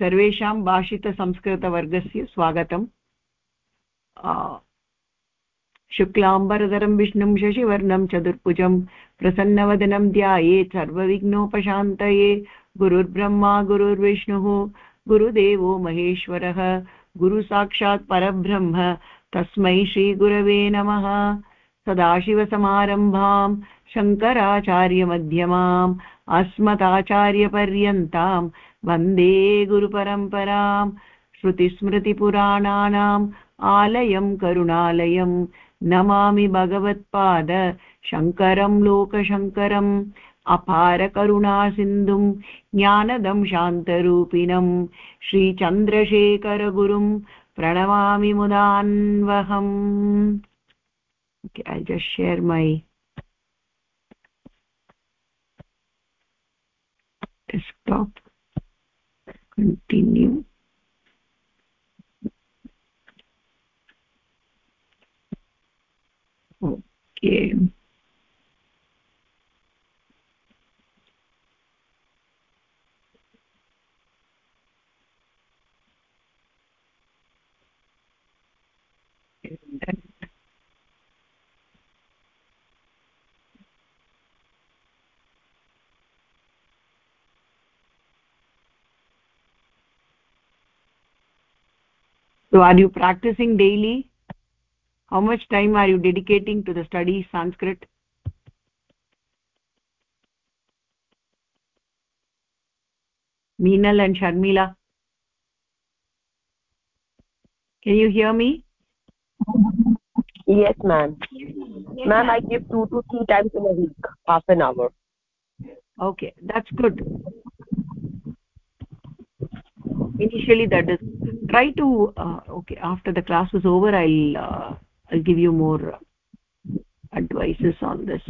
सर्वेषां भाषितसंस्कृतवर्गस्य स्वागतम्। शुक्लाम्बरधरं, विष्णुं, शशिवर्णं, चतुर्भुजं, प्रसन्नवदनं ध्यायेत् सर्वविघ्नोपशान्तये, गुरुर्ब्रह्मा, गुरुर्विष्णुः, गुरुदेवो महेश्वरः, गुरुसाक्षात् परब्रह्म, तस्मै श्रीगुरवे नमः। सदाशिवसमारम्भां शङ्कराचार्यमध्यमाम् अस्मदाचार्यपर्यन्तां वंदे गुरुपरम्पराम्, श्रुतिस्मृतिपुराणानाम्, आलयं करुणालयं, नमामि भगवत्पाद, शङ्करं, लोकशङ्करम् अपारकरुणासिन्धुं ज्ञानदं शान्तरूपिणं श्रीचन्द्रशेखरगुरुं प्रणमामि मुदान्वहम्। Okay, i'll just share continue okay so are you practicing daily? How much time are you dedicating to the study sanskrit? Meenal and sharmila. Can you hear me? Yes ma'am. Yes, ma'am i give two to three times in a week half an hour. Okay that's good initially that is try to uh, okay after the class is over i'll uh, i'll give you more advices on this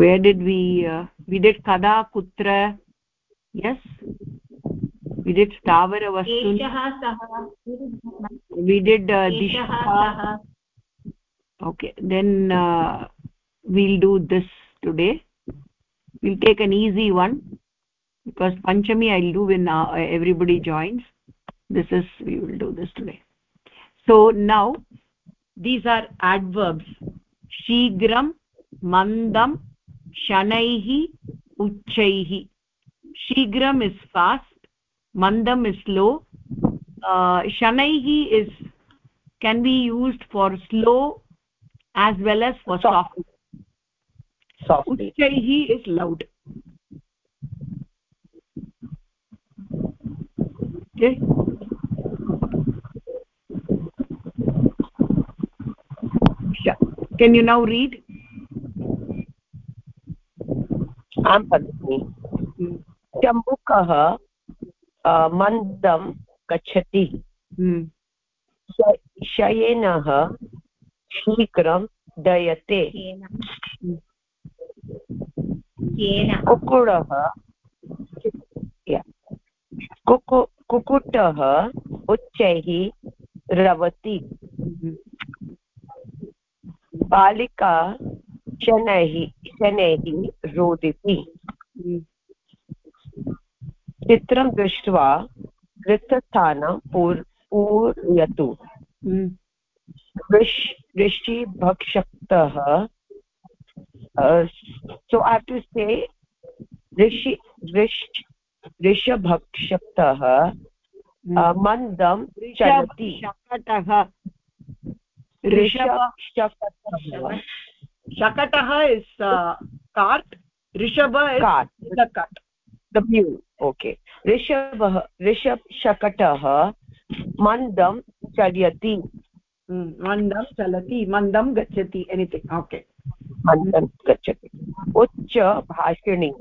where did we uh, we did kada kutra yes? We did stavara vastun we did uh, disha okay then uh, we'll do this today. We'll take an easy one because panchami i'll do when uh, everybody joins. This is we will do this today. So now these are adverbs. Shigram mandam शनैः उच्चैः। शीघ्रम् is fast मन्दम् is slow uh, शनैः is can be used for slow as well as for soft उच्चैः is loud can you now read? आं भगिनि चम्बुकः मन्दं गच्छति। शयेनः शीघ्रं दयते। कुक्कुटः कुक्कुटः उच्चैः रवति। बालिका शनैः शनैः रोदिति। चित्रं दृष्ट्वा वृत्तस्थानं पूर् पूरयतु। ऋषिभक्षक्तः सो ऐ टु से ऋषि ऋष ऋषभक्षक्तः मन्दं चलति। Shakatah is uh, cart rishabha is cart the cart the mule okay rishabah rishab shakatah mandam chalyati mandam chalati mandam gachati anything okay mandam gachati uccha bhashini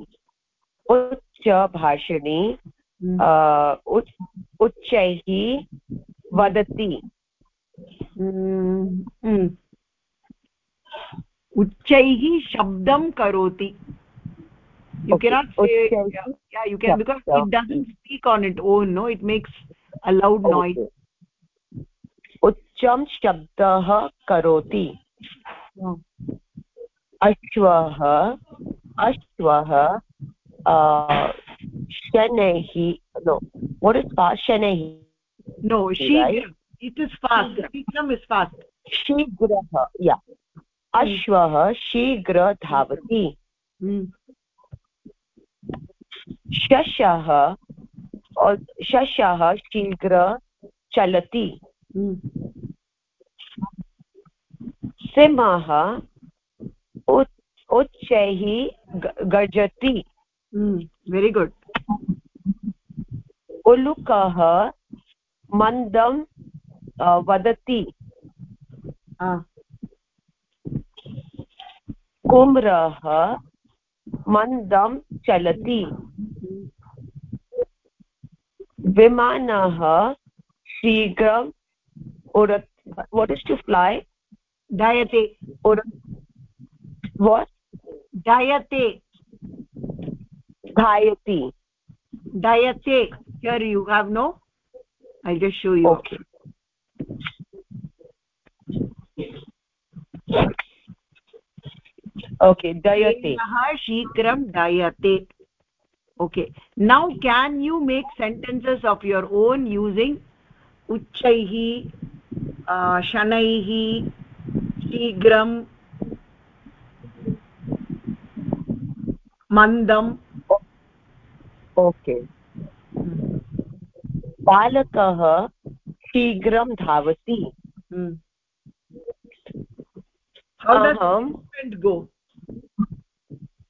uccha bhashini उच्चैः वदति उच्चैः शब्दं करोति. You cannot you can because it doesn't speak on it own no it makes a loud noise उच्चं शब्दः करोति. अश्वः अश्वः शनैः नो वट् इस् फास्ट् शनैः? नो शीघ्रम्. इट् इस् फास्ट् शीघ्रम्. इस् फास्ट् शीघ्रः या अश्वः शीघ्र धावति। शशः शशः शीघ्र चलति। सिंहः उच्चैः गर्जति वेरि गुड् उलुकः मन्दं वदति। कुम्रः मन्दं चलति। विमानः शीघ्रम् उडत् वट् इस् टु फ्लै जायते। वट् जायते। धायति। धायते here you have no I just show you okay okay डयते शीघ्रं डयते okay now can you make sentences of your own using उच्चैः शनैः शीघ्रं मन्दम् ओके बालकः शीघ्रं धावति।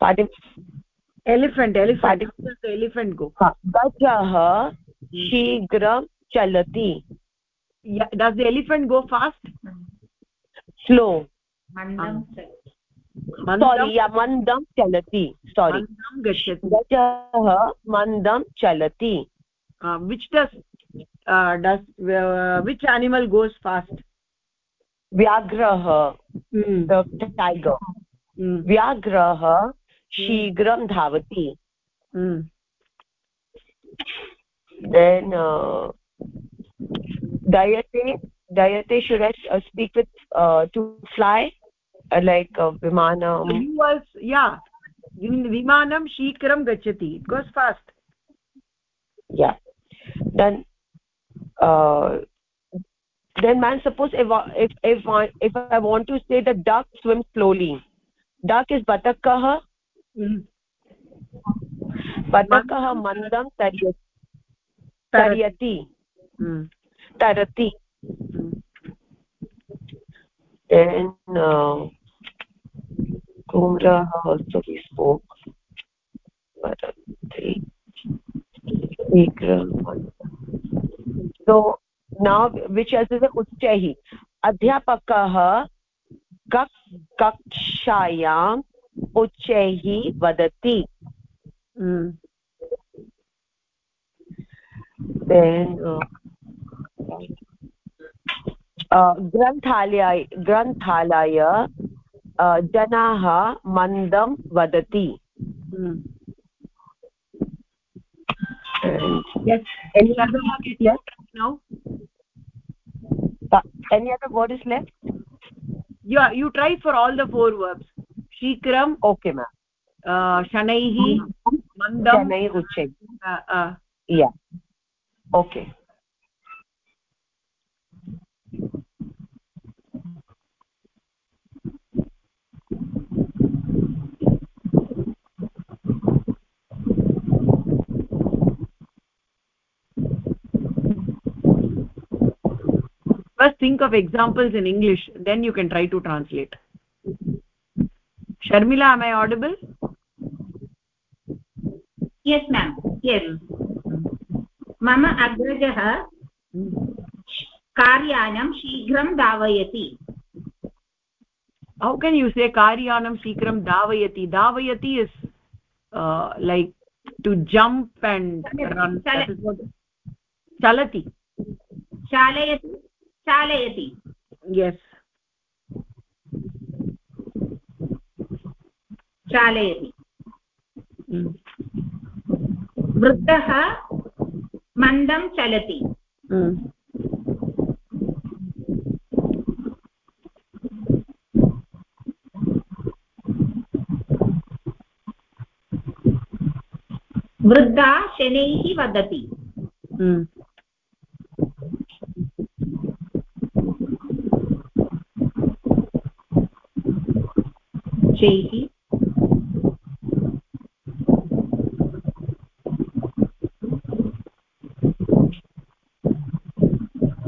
एलिफेण्ट् एलिफेण्ट् एलिफेण्ट् गो गजः शीघ्रं चलति। Does elephant go fast slow मन्दं चलति। सोरि गजः मन्दं चलति। Which does does which animal goes fast व्याघ्रः। टैगर् व्याघ्रः uh, mm. mm. शीघ्रं धावति uh, dayate dayate should i uh, speak with uh, to fly uh, like uh, vimanam you was yeah vimanam shikram gachati it goes fast yeah then uh then man suppose if if if I, if i want to say the duck swims slowly duck is batakah पदकः मन्दं तर्यति। तरति। कुम्रः which उच्चैः अध्यापकः कक्षायां उच्चैः वदति uh, ग्रन्थालय ग्रन्थालय जनाः मन्दं वदति any other now any word is left yeah you try for all the four verbs uh shanai uchai uh, uh. yeah okay first think of examples in english then you can try to translate sharmila am i audible yes ma'am yes mama agrajah कार्यानं शीघ्रं धावयति how can you say karyanam shikram davayati davayati is uh, like to jump and run chalati chalayati चालयति yes चालयति. वृद्धः मन्दं चलति. वृद्धा शनैः वदति Mm.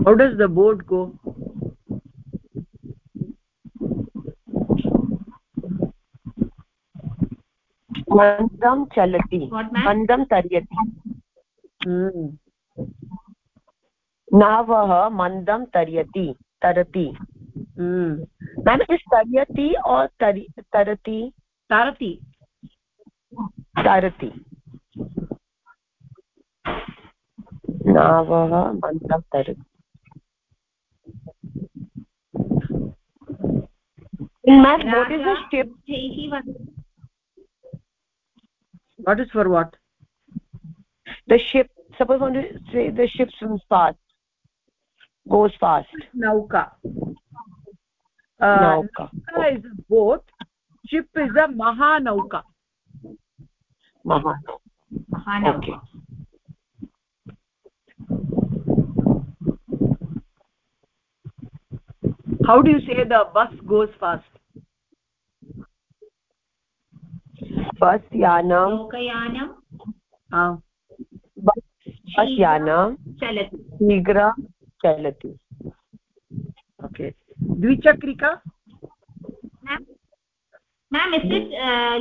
How does the boat go? मन्दं चलति? मन्दं तर्यति. नावः मन्दं तर्यति तरति Mm. इस् तर्यति और तरि तरति तरति नावः मन्दं तरति in math what is the step what is for what? The ship suppose want to say the ship swims fast goes fast. Nauka. Uh, nauka. nauka is a boat. Ship is a mahanauka. Maha mahanauka. Okay. how do you say the bus goes fast? बस् यानं बस् यानं चलति। शीघ्रं चलति। Okay. द्विचक्रिका? Uh,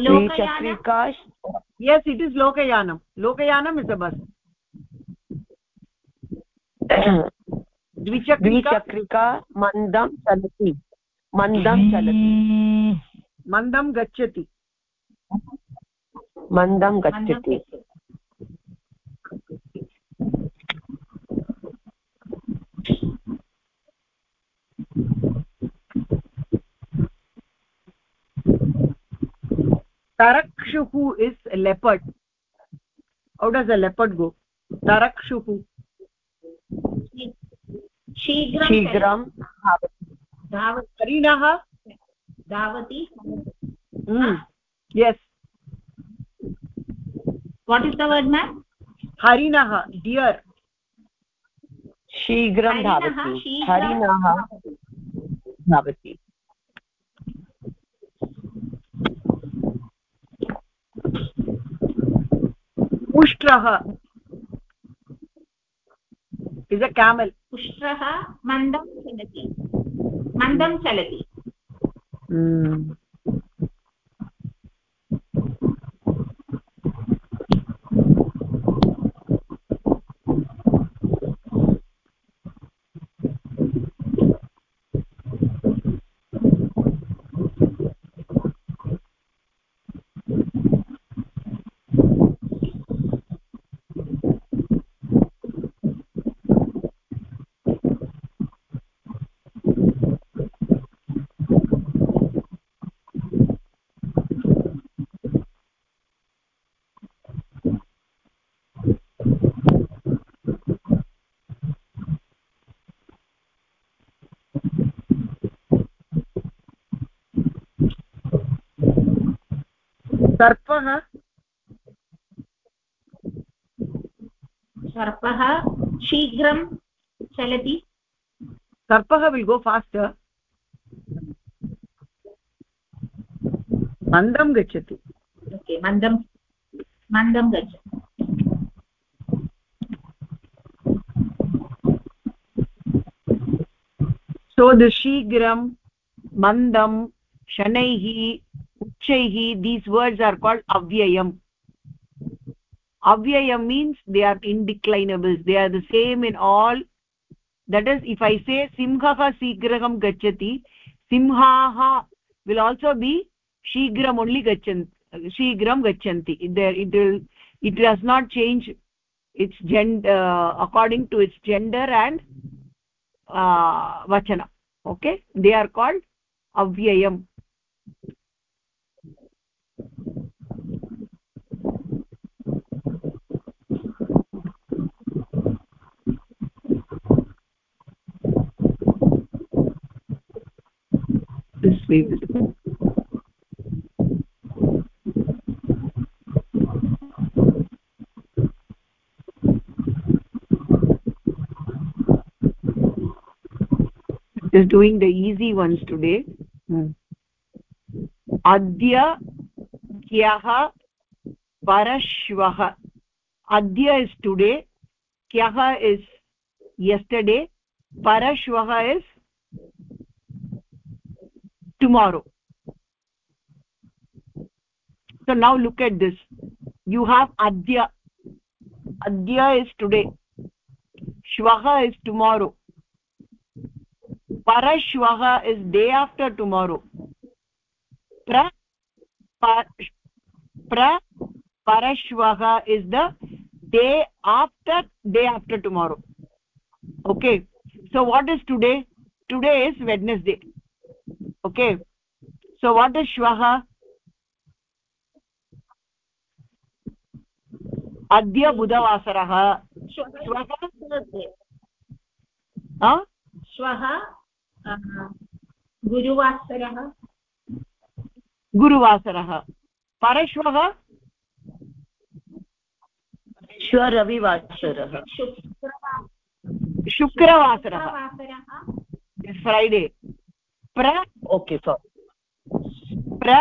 द्विचक्रिका yes it is लोकयानं। लोकयानम् is a बस् द्विचक्रिका? द्विचक्रिका मन्दं चलति। मन्दं चलति। hmm। मन्दं गच्छति। मन्दं गच्छति तरक्षुः इस् लेपड् औ डस् अ गो तरक्षुः शीघ्रं हरिणः धावति yes what is the word ma'am harinah deer शीघ्रं हरिणः धावति। शीघ्रं हरिणः धावति। ushtrah is a camel. पुष्ट्रः मन्दं चलति। मन्दं चलति mm. सर्पः सर्पः शीघ्रं चलति सर्पः will go faster मन्दं गच्छति ओके मन्दं मन्दं गच्छति so the shigram mandam shanaihi uchaihi these words are called avyayam avyayam means they are indeclinables. They are the same in all. That is if i say simhaha shigraham gachati simhaha will also be shigram only gachan shigram gachanti there it will it does not change its gender uh, according to its gender and uh, vachana. Okay? They are called avyayam visible just doing the easy ones today. Hmm. Adya kyah parashvah adya is today kyah is yesterday parashvah is tomorrow. So now look at this. You have adya adya is today. Shvah is tomorrow. Parashvah is day after tomorrow. Pra pra parashvah is the day after day after tomorrow. Okay. So what is today? Today is wednesday okay? So what is shvah अद्य बुधवासरः श्वः श्वः गुरुवासरः गुरुवासरः परश्वः श्वरविवासरः शुक्रवासरः Friday प्र okay sorry प्र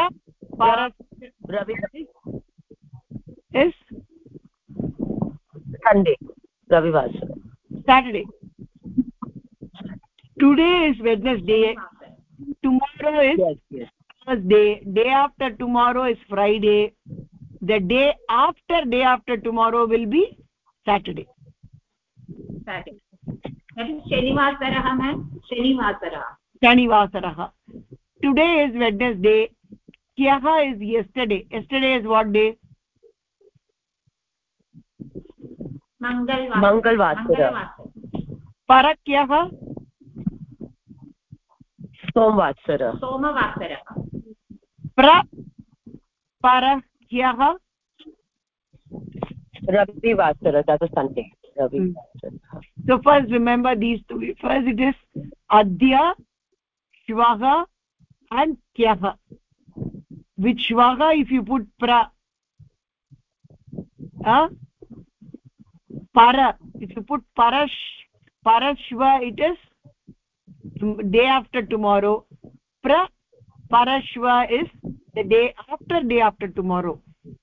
पर रविवासी Sunday रविवास Saturday today is Wednesday tomorrow is Thursday day after tomorrow is Friday the day after day after tomorrow will be Saturday शनिवासरः मम शनिवासरः शनिवासरः। टुडे इस् वेड्नेस् डे ह्यः is yesterday yesterday is what day मङ्गलवासर परक्यः सोमवासर सोमवासर प्र परह्यः रविवासर तत् सन्ति रविवासर so first remember these two first it is अद्य shvah and kyah with shvah if you put pra uh, para if you put parash parashva it is day after tomorrow pra parashva is the day after day after tomorrow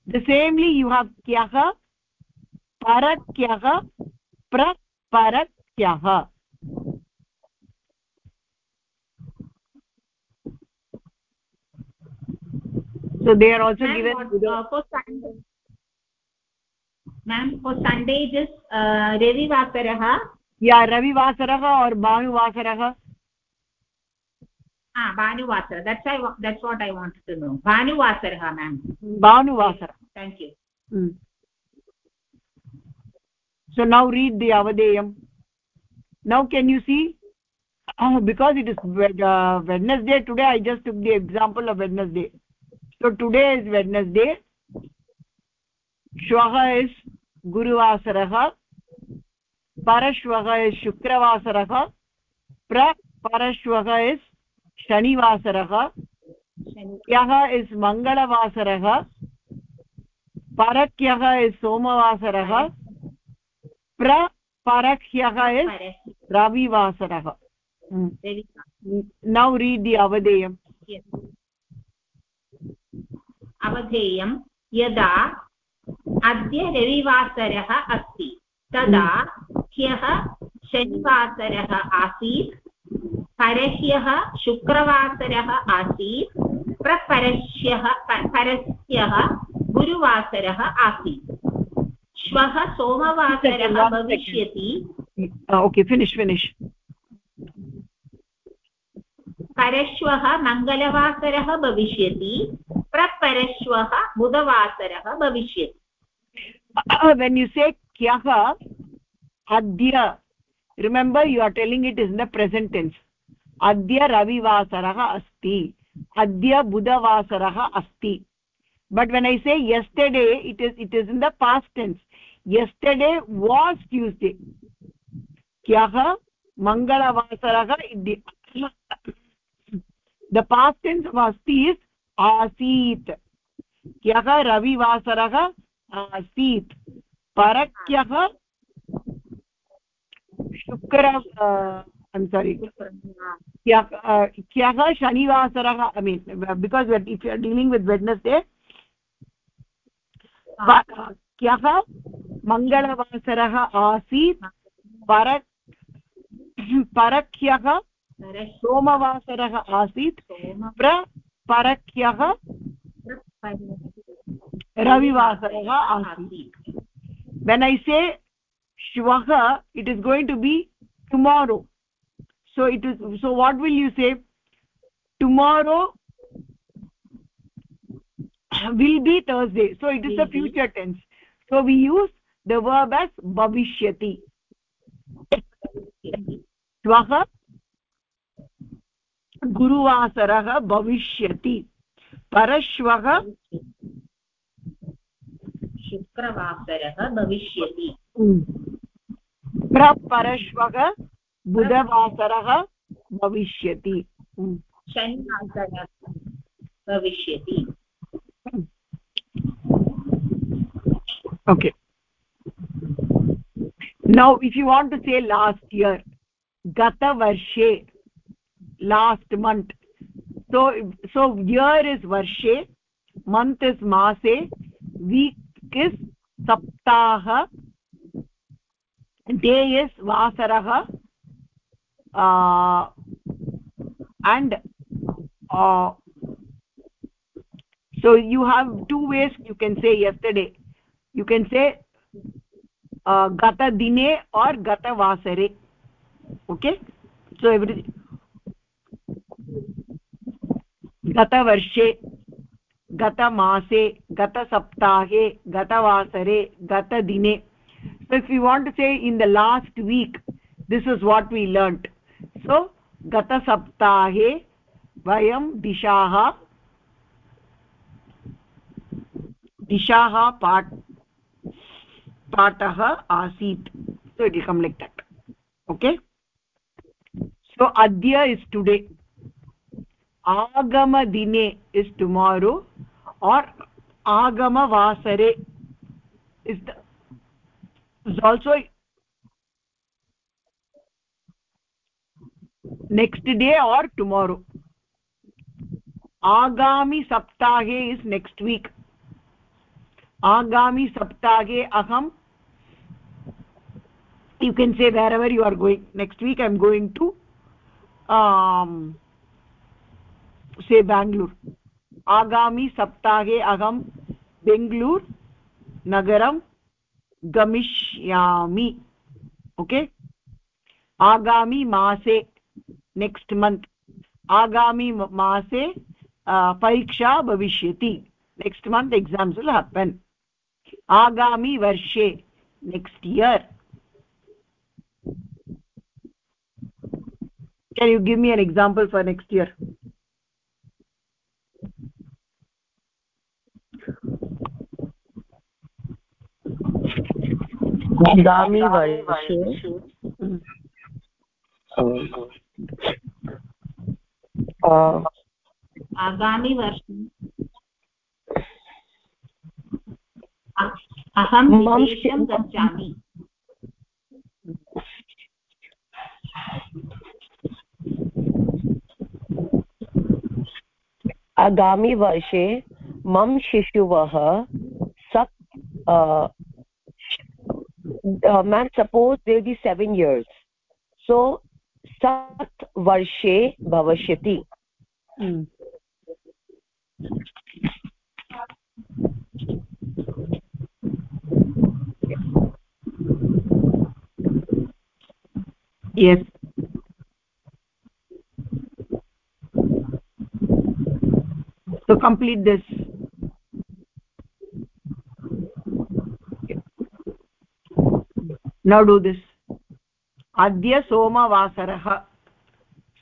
the samely you have kyah parakyah pra parakyah so they are also given what, uh, for sunday? Ma'am for sunday just uh, ravivakarah yeah ravivakarah or bhanuvakarah ah bhanuvasara that's i that's what i wanted to know. Bhanuvasara ma'am. Bhanuvasara thank you. Mm. so now read the avadeyam. Now can you see? Oh because it is uh, wednesday. Today i just took the example of wednesday. So today is wednesday shvah is guruvasarah parashvah is shukravasarah pra parashvah is shanivaसरः यः is मङ्गलवासरः परक्यः is सोमवासरः प्र परह्यः is. रविवासरः. Now read अवधेयम् Yes. अवधेयं यदा अद्य रविवासरः अस्ति तदा ह्यः शनिवासरः आसीत् परह्यः शुक्रवासरः आसीत् प्रपरश्यः प- परस्यः गुरुवासरः आसीत्। श्वः सोमवासरः भविष्यति। ओके फिनिश् फिनिश् परश्वः मङ्गलवासरः भविष्यति। प्रपरश्वः बुधवासरः भविष्यति you say kyah adya remember you are telling it is in the present tense अद्य रविवासरः अस्ति अद्य बुधवासरः अस्ति but when i say yesterday it is it is in the past tense yesterday was tuesday kyah mangalavasarah the past tense of asti is आसीत्। ह्यः रविवासरः आसीत्। परह्यः शुक्र sorry ह्यः ह्यः शनिवासरः I mean because if you're dealing with Wednesday ह्यः मङ्गलवासरः आसीत् पर परह्यः सोमवासरः आसीत्। परह्यः रविवासरः आसीत्। वेन् ऐ से श्वः it is going to be tomorrow so it is so what will you say tomorrow will be Thursday so it is a future tense so we use the verb as भविष्यति श्वः गुरुवासरः भविष्यति। परश्वः शुक्रवासरः भविष्यति। प्रपरश्वः बुधवासरः भविष्यति। शनिवासरः भविष्यति। Okay. Now if you want to say last year gata varshe last month so so year is varshe month is mase week is saptah day is vasarah uh, and uh, so you have two ways you can say yesterday you can say uh, gata dine or gata vasare okay so every saptahe gata vasare gata dine so if you want to say in the last week this is what we learnt so saptahe vayam dishaha दिशाः पाठ पाठः आसीत् so it will come like that okay so adya is today आगमदिने is tomorrow आगम आगमवासरे is also next day or tomorrow आगामी सप्ताहे is next week आगामी सप्ताहे अहम you can say wherever you are going next week I am going say Bangalore आगामी सप्ताहे अहं बेङ्ग्लूर् नगरं गमिष्यामि। ओके? आगामी मासे नेक्स्ट् मन्त् आगामी मासे परीक्षा भविष्यति। Next month exams will happen आगामी वर्षे next year can you give me an example for next year? आगामि वर्षे आगामि वर्षे अहं विदेशं गच्छामि आगामि मम शिशुवः सप् uh, ma'am suppose there will be 7 years. So sat varshe bhavashyati. Hmm. Yes. So complete this. Now do this adya somavasarah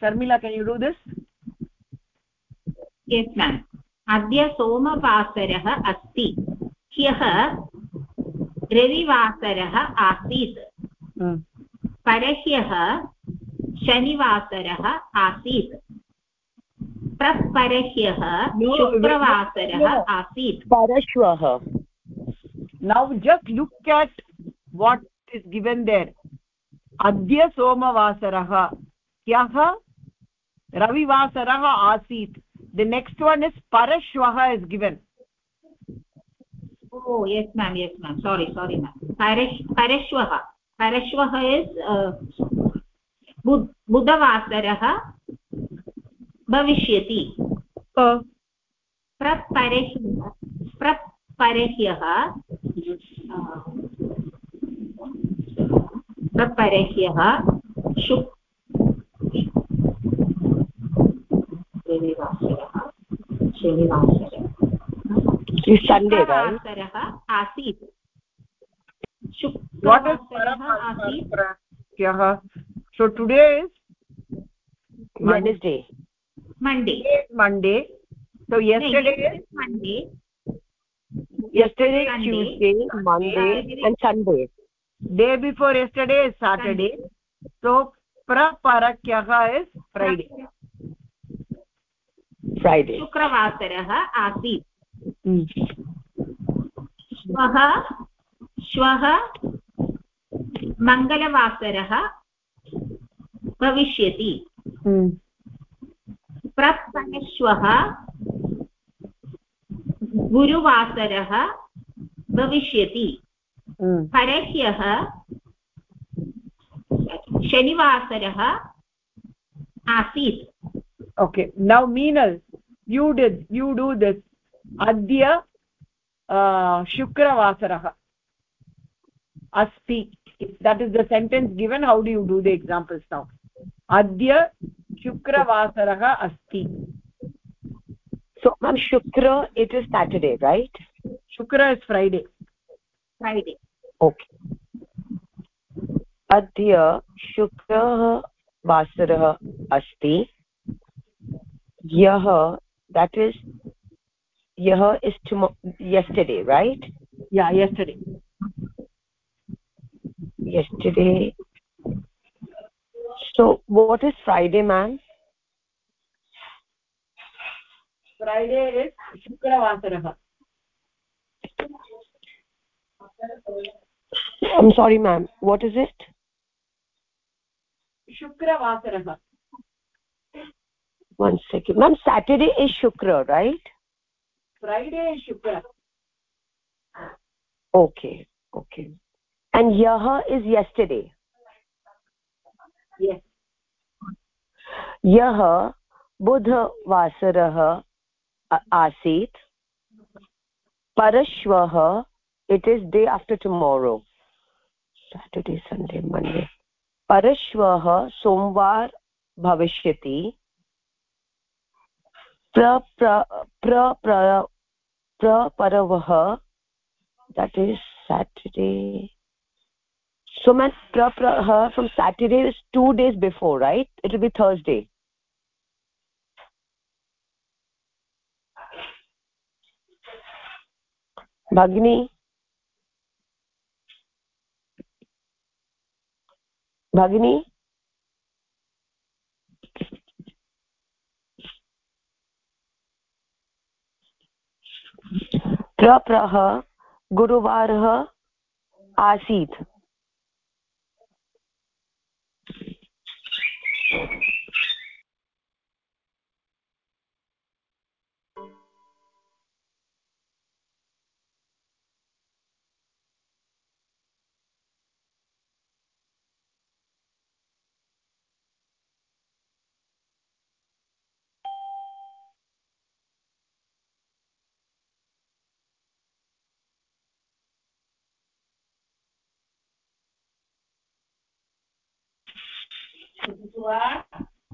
sharmila can you do this yes ma'am अद्य सोमवासरः अस्ति ह्यः रविवासरः आसीत् परह्यः शनिवासरः आसीत् प्रपरह्यः शुक्रवासरः आसीत् परश्वः now just look at what is given there adya somavasarah kyah ravivasaरः आसीत् the next one is parashvah is given oh yes ma'am yes ma'am sorry sorry ma'am parash parashvah parashvah is uh, बुधवासरः भविष्यति प्रपरह्यः प्रपरह्यः प्रपरह्यः शुक् रविवासरः शनिवासरः शुक्रवासरः आसीत् शुक्रवासरः आसीत् so today is wednesday monday monday so yesterday is monday yesterday Sunday. tuesday monday and sunday day before yesterday is Saturday so प्रपरक्यः is Friday Friday शुक्रवासरः आसीत्। hmm. श्वः श्वः मङ्गलवासरः भविष्यति hmm. प्रपरश्वः गुरुवासरः भविष्यति परह्यः शनिवासरः आसीत्। Okay now Meenal you did you do this अद्य शुक्रवासरः अस्ति। That is the sentence given how do you do the examples now अद्य शुक्रवासरः अस्ति। सो शुक्र इट् इस् साटर्डे रैट् शुक्र इस् फ्रैडे friday okay अद्य शुक्रः वासरः अस्ति यः that is यः is tomorrow yesterday right yeah yesterday yesterday so what is friday ma'am friday is shukravasarah i'm sorry ma'am what is it shukravasarah one second ma'am saturday is shukra right friday is shukra okay okay and yah is yesterday yes यः बुधवासरः आसीत् परश्वः it is day after tomorrow Saturday Sunday Monday परश्वः सोमवार भविष्य प्र प्र प्रपरवः that is Saturday so mean प्रः from two days before right it right it be Thursday भगिनी भगिनी? प्रप्रः गुरुवारः आसीत्।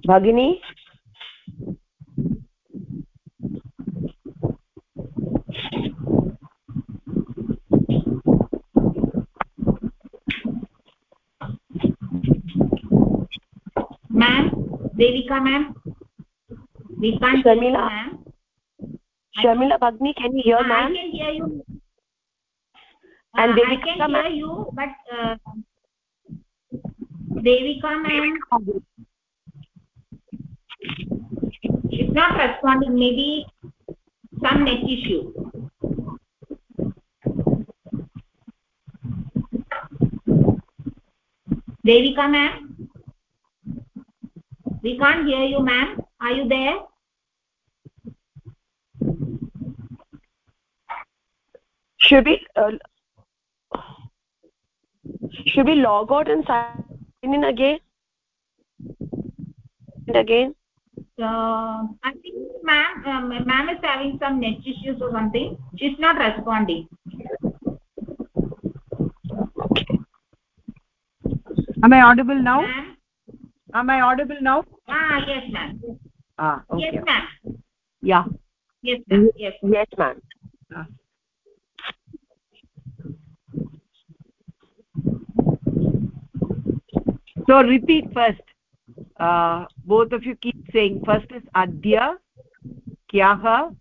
भगिनी ma'am devika ma'am we can't shamila ma'am shamila bhagni can you hear uh, ma'am i can hear you and uh, devika i can hear you but uh, devika ma'am? Is not responding. Maybe some net issue. Devika ma'am? We can't hear you ma'am. Are you there? Should we uh, should we log out and sign in again? And again? Uh, i think ma'am um, ma'am is having some net issues or something. She's not responding. Am i audible now? Am i audible now? Ah yes ma'am. Ah okay. Yes ma'am. Yeah. Yes ma'am. Yes yes ma'am so repeat first uh, both of you keep saying first is adya kyah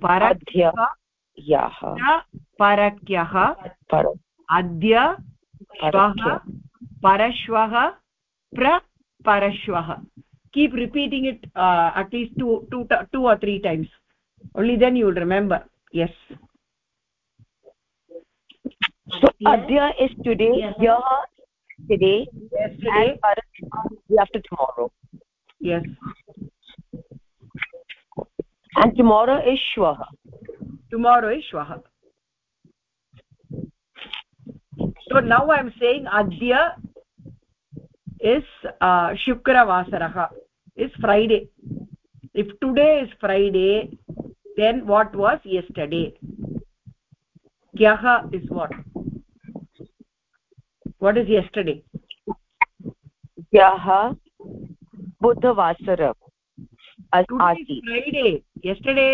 parakyah याः parakyah अद्य श्वः परश्वः प्र परश्वः keep repeating it uh, at least two, two, two or three times only then you will remember yes so adya is today yah today yesterday and after tomorrow. Yes. And tomorrow is shvah tomorrow is shvah so now i am saying adya is uh, shukravasarah is friday. If today is friday then what was yesterday? Kyah is what what is yesterday ह्यः बुधवासर। Friday yesterday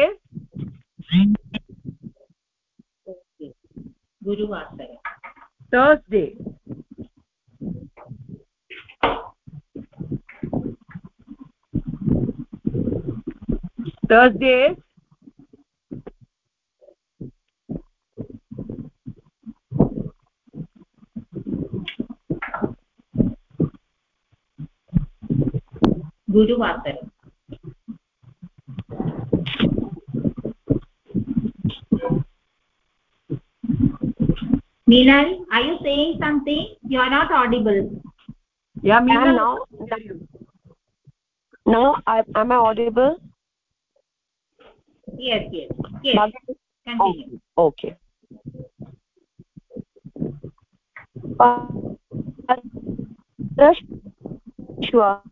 गुरुवासर। Thursday Thursday guruvasara Meenal, are you saying something? You are not audible. yeah Meena, now now I, am i audible Yes, yes, yes. Continue. Oh, okay uh, श्वः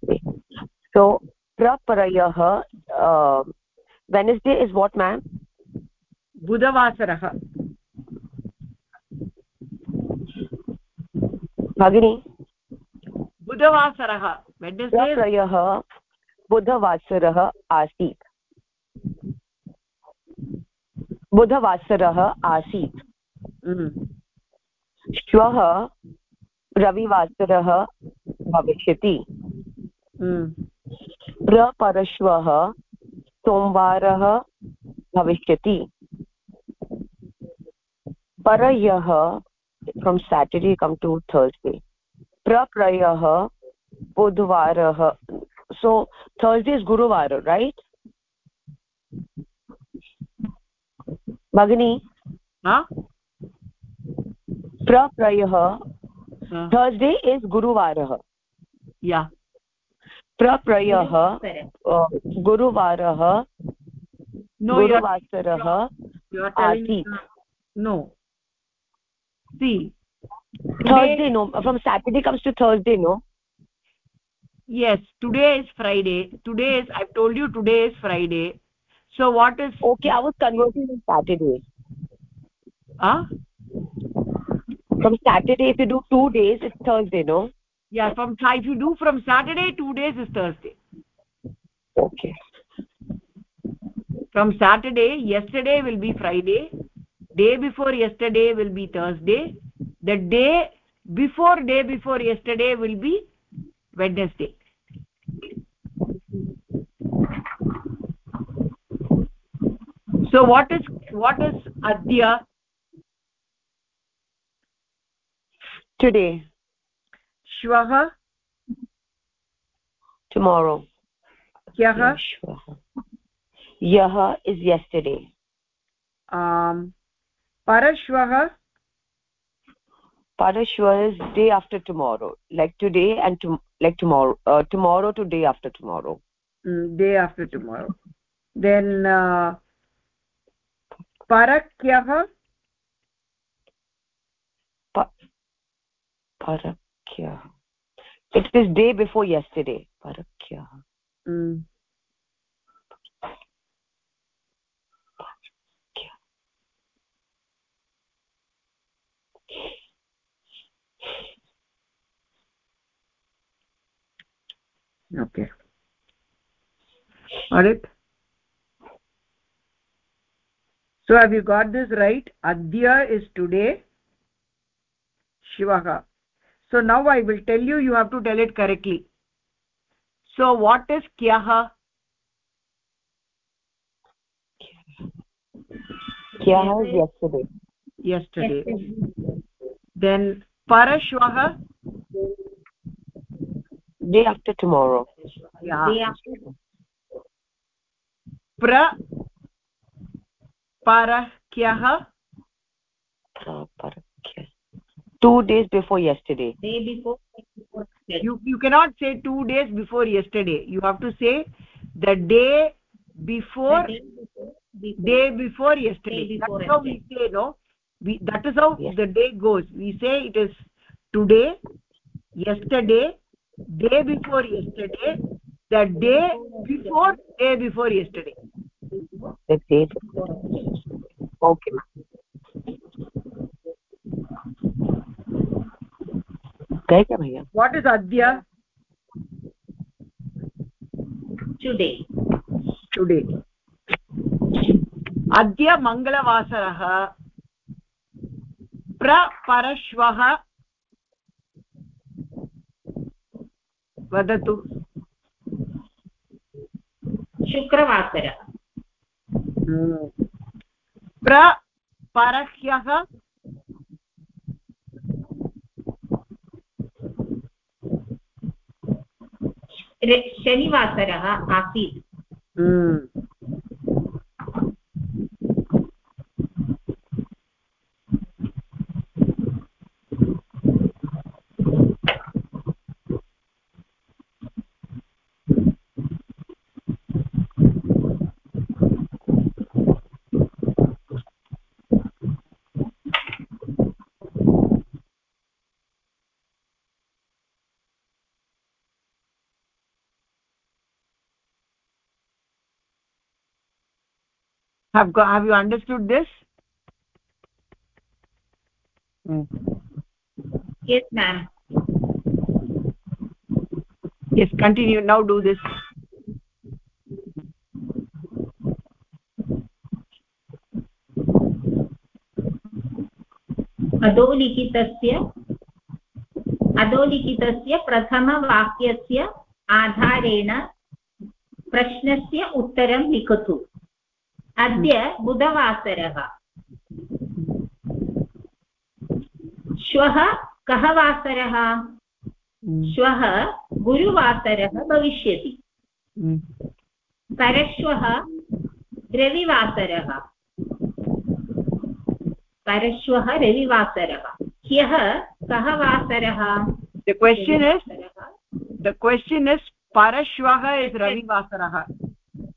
so praparayah uh, wednesday is what ma'am? बुधवासरः। भगिनी? बुधवासरः। Wednesday प्रयः बुधवासरः आसीत्। बुधवासरः आसीत्। श्वः रविवासरः भविष्यति। प्रपरश्वः सोमवारः भविष्यति। परयः from Saturday come to Thursday प्रप्रयः बुधवारः। सो थर्स्डे इस् गुरुवार रैट् भगिनी? प्रप्रयः थर्स्डे इस् गुरुवारः। प्रप्रयः गुरुवारः गुरुवासरः आसीत् no see thursday no from saturday comes to thursday no yes today is friday today is i've told you today is friday so what is okay i was converting to saturday huh from saturday if you do two days it's thursday no yeah from if you do from saturday two days is thursday. Okay. From saturday yesterday will be friday. Day before yesterday will be thursday. The day before day before yesterday will be wednesday. So what is what is adya today shvah tomorrow. Kyah yah is yesterday. Um parashvah parashva is day after tomorrow. Like today and to, like tomorrow uh, tomorrow to day after tomorrow. Mm, day after tomorrow. Then uh, parakyah pa parakyah it is day before yesterday. Parakyah mm. okay. Got it so have you got this right? Adya is today. Shivah so now i will tell you you have to tell it correctly so what is kyah kyah is yesterday yesterday then parashvah day after tomorrow yeah day after pra parakyah uh, parakyah two days before yesterday. Day before you you cannot say two days before yesterday. You have to say the day before the day before, before. day before yesterday. Day before that's how we say no? We that is how Yes. the day goes. We say it is today yesterday day before yesterday the day before day before yesterday. The day okay गए क्या भैया? What is adya today. Today. अद्य मङ्गलवासरः प्रपरश्वः वदतु शुक्रवासरः प्रपरह्यः शनिवासरः आसीत्। Have go, have you understood this yes ma'am yes continue now do this अधोलिखितस्य अधोलिखितस्य प्रथमवाक्यस्य आधारेण प्रश्नस्य उत्तरं लिखतु अद्य बुधवासरः। श्वः कः वासरः? श्वः गुरुवासरः भविष्यति। परश्वः रविवासरः। परश्वः रविवासरः। ह्यः कः वासरः? The question is the question is parashvah is ravivasarah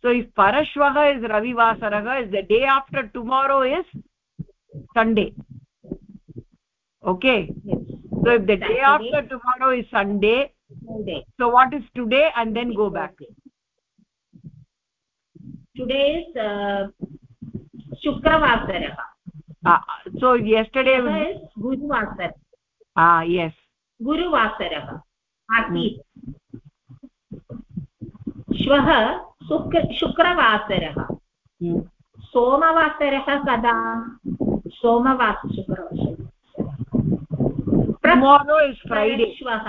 so if parashvah is ravivasarah is the day after tomorrow is sunday okay Yes. so if the day after tomorrow is sunday friday so what is today and then go back today is uh, shukravasarah uh, so yesterday was guruvasar ah yes गुरुवासरः आसीत् श्वः शुक्र शुक्रवासरः। सोमवासरः कदा? सोमवास शुक्रवासरे। श्वः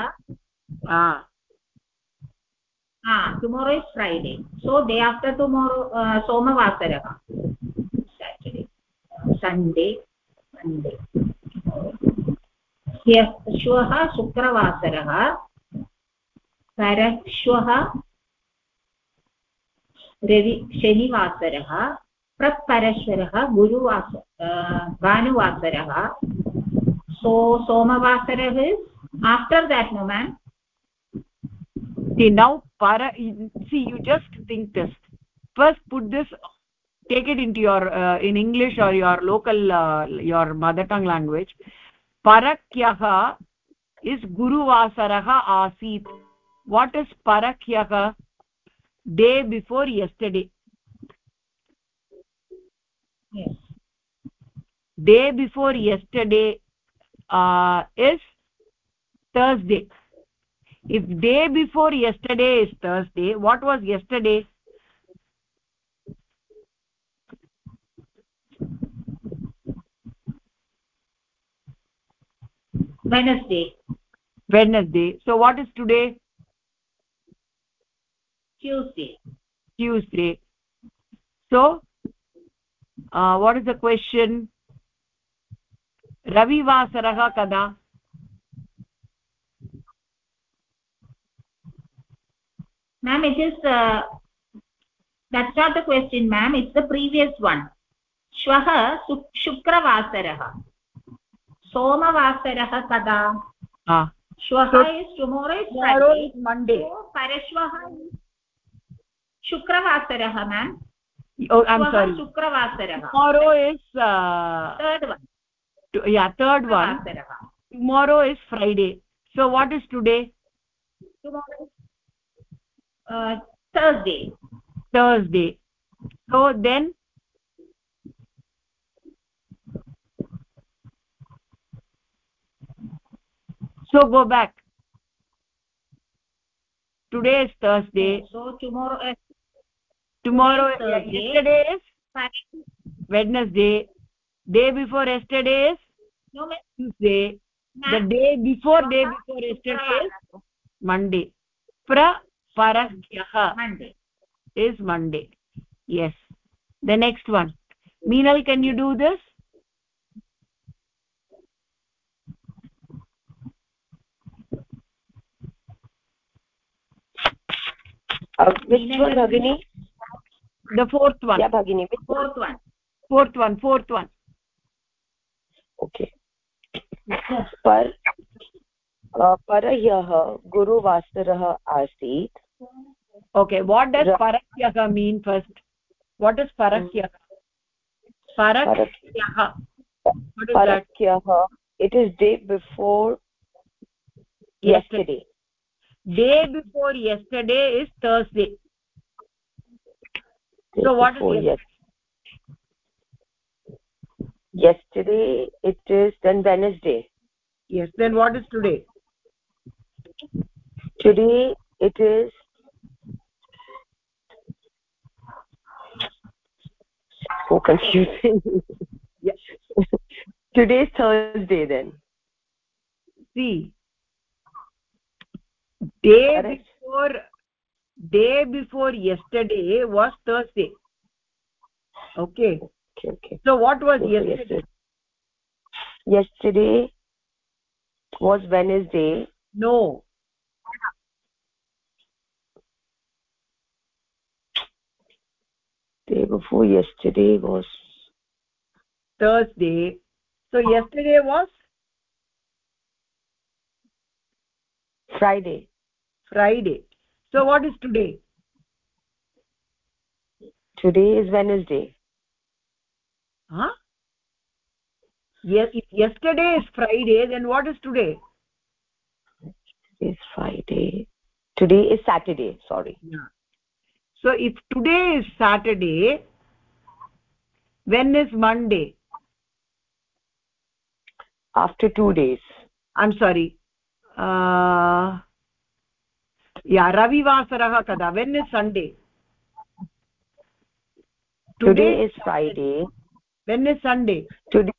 हा tomorrow is Friday so day after tomorrow सोमवासरः। Saturday Sunday Monday ह्यः श्वः शुक्रवासरः। परश्वः रवि शनिवासरः प्रत्परश्वरः गुरुवास भानुवासरः somavasaras is after that no ma'am see now para see you just think this first put this take it into your uh, in english or your local uh, your mother tongue language parakyah is guruvasarah asit what is parakyah day before yesterday. Yes. Day before yesterday uh, is thursday. If day before yesterday is thursday what was yesterday? Wednesday. Wednesday. So what is today tuesday tuesday so uh, what is the question रविवासरः kada ma'am it is uh, that's not the question ma'am it's the previous one श्वः शुक्रवासरः सोमवासरः कदा ah श्वः So, is tomorrow is tomorrow friday is monday so परश्वः शुक्रवासरः ma'am oh i'm श्वः sorry शुक्रवासरः tomorrow is uh, third one to, yeah third one शुक्रवासरः tomorrow is friday so what is today tomorrow is uh, thursday thursday so then so go back today is thursday so tomorrow is tomorrow Thursday. yesterday is Friday. wednesday. Day before yesterday is no ma'am. Tuesday. The day before day before yesterday is monday. Pra parakyah monday. is monday. Yes. The next one. Meenal can you do this? Uh, which one bhagini the fourth one भगिनी fourth one fourth one fourth one okay पर परह्यः गुरुवासरः आसीत्। Okay what does परह्यः mean first what is परह्यः? परह्यः। परह्यः. It is day before yesterday day before yesterday is Thursday So what is yes- yesterday it is then wednesday. Yes then what is today? Today it is so confusing. Yes. Today is thursday then. See day Correct. before day before yesterday was thursday. Okay? Okay okay. So what was yesterday. Yesterday was wednesday. No. Day before yesterday was thursday. So yesterday was? Friday. Friday so what is today? Today is wednesday. Huh? Yes if yesterday is friday then what is today? It's friday. Today is saturday sorry. Yeah. So if today is saturday when is monday? After 2 days. I'm sorry. Uh yeah ravivasarah kada when is sunday today, today is friday when is sunday today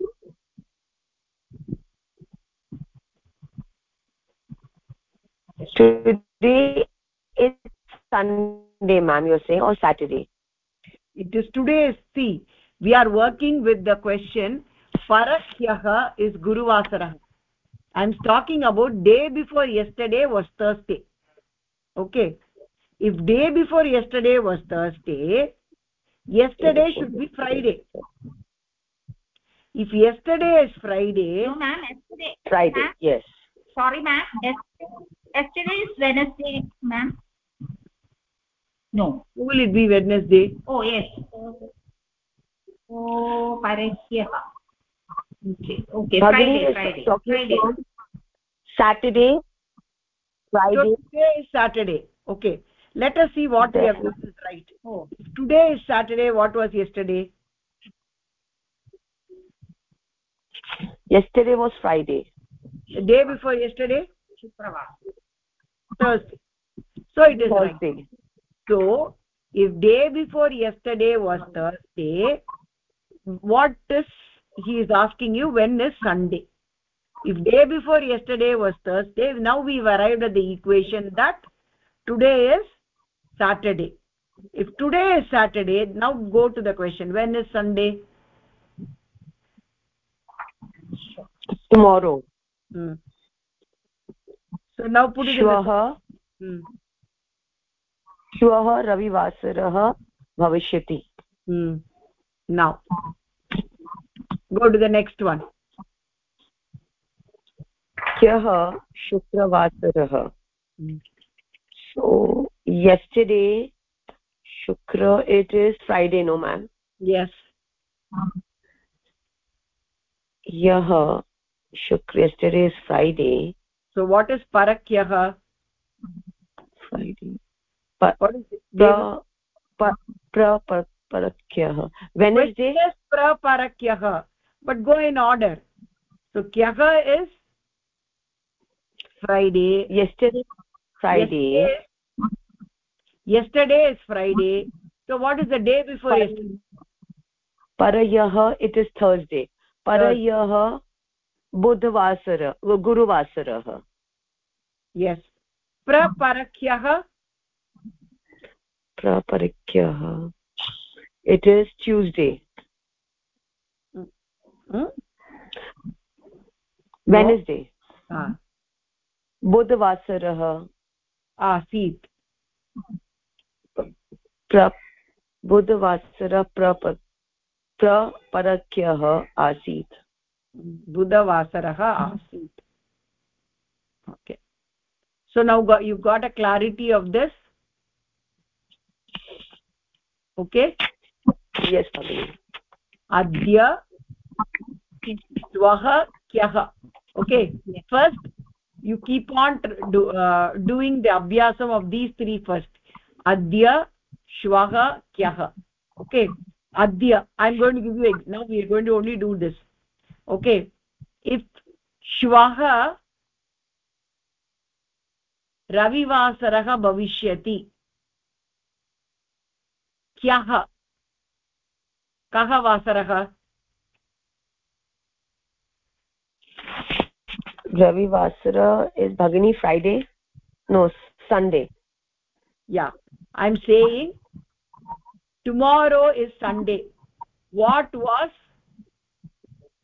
is sunday ma'am you're saying or saturday it is today see we are working with the question parakyah is guruvasarah i'm talking about day before yesterday was thursday okay. If day before yesterday was thursday yesterday should be friday. If yesterday is friday no ma'am yesterday. Friday ma yes. sorry ma'am. Yesterday is wednesday ma'am. No. Who will it be wednesday? Oh yes. Oh parakyah okay okay. Friday friday friday. saturday friday. So today is saturday okay? Let us see what we have done is right. Oh. Today is saturday what was yesterday? Yesterday was friday. The day before yesterday? Thursday. So it is thursday. Right. so if day before yesterday was thursday what is he is asking you when is sunday if day before yesterday was thursday now we've arrived at the equation that today is saturday if today is saturday now go to the question when is sunday tomorrow hmm. so now put it shwaha hmm. shvah ravivasarah bhavishyati hmm. now go to the next one ह्यः शुक्रवासरः। So yesterday शुक्र it is Friday no ma'am yes ह्यः शुक्र yesterday is Friday so what is परक्यः Friday प्र परक्यः Wednesday प्रपरक्यः but go in order so क्यः is friday yesterday friday yesterday, yesterday is friday so what is the day before yesterday parayah it is thursday parayah बुधवासर गुरुवासरः yes प्रपरख्यः प्रपरख्यः it is tuesday hmm? wednesday ah बुधवासरः आसीत् प्र बुधवासरः प्रप प्रपरख्यः आसीत् बुधवासरः आसीत् okay so now got, you got a clarity of this okay yes adya swah kyah okay first you keep on do, uh, doing the abhyasam of these three first adya shwah kyah okay adya i'm going to give you now we are going to only do this okay if shwah रविवासरः भविष्यति क्यः कः वासरः ravivasara is bhagini friday? No sunday. Yeah. I'm saying tomorrow is sunday. What was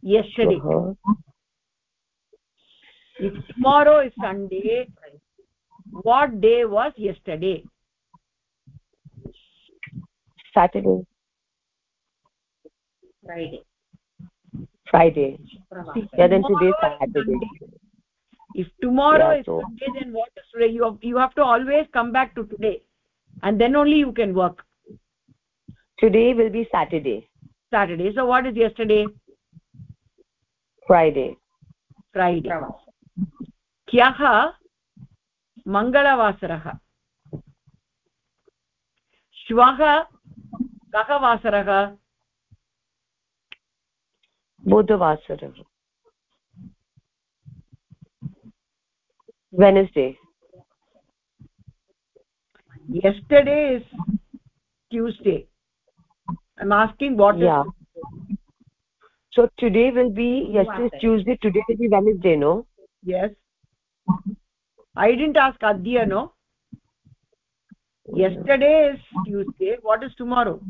yesterday? Uh -huh. if tomorrow is sunday what day was yesterday? Saturday. Friday. Friday. Yeah then today saturday if tomorrow yeah, is so. sunday then what is today you have, you have to always come back to today and then only you can work today will be saturday saturday so what is yesterday friday friday kyah mangalavasarah श्वः कः वासरः बुधवासरः wednesday. Yesterday is tuesday. I'm asking what yeah. Is so today will be yesterday is tuesday. Today will be wednesday no? Yes. I didn't ask adya no? Yesterday is tuesday. What is tomorrow?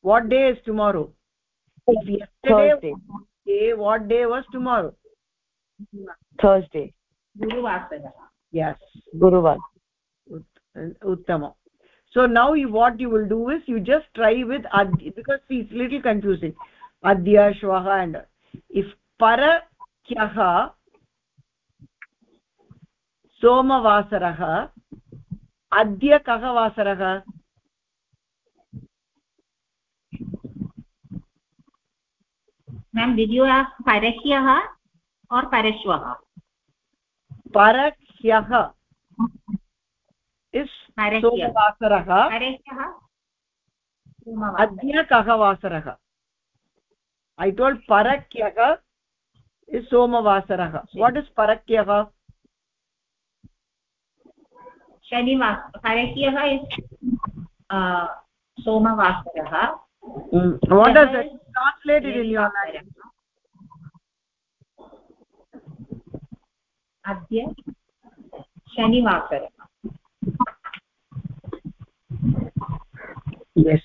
What day is tomorrow? If yesterday thursday. day what day was tomorrow? Thursday गुरुवासरः yes guruvar uttama so now you what you will do is you just try with adya because see, it's little confusing adya shvaha and if para kyah सोमवासरः अद्य कः वासरः ma'am did you ask परह्यः और परश्वः परह्यः। Is परह्यः। सोमवासरः। परह्यः अद्य कः वासरः? ऐ टोल्ड् परक्यः इस् सोमवासरः। वाट् इस् परक्यः शनिवास परह्यः is सोमवासरः। What does translated in your अद्य शनिवासरः। Yes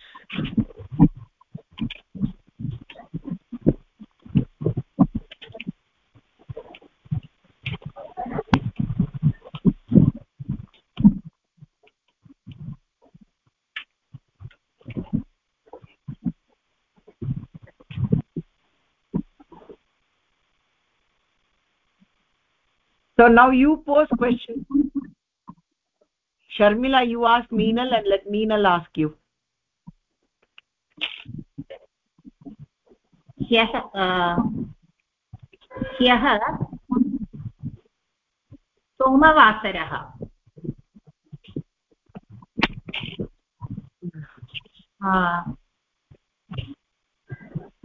so now you pose question sharmila you ask meenal and let meenal ask you ह्यः ह्यः सोमवासरः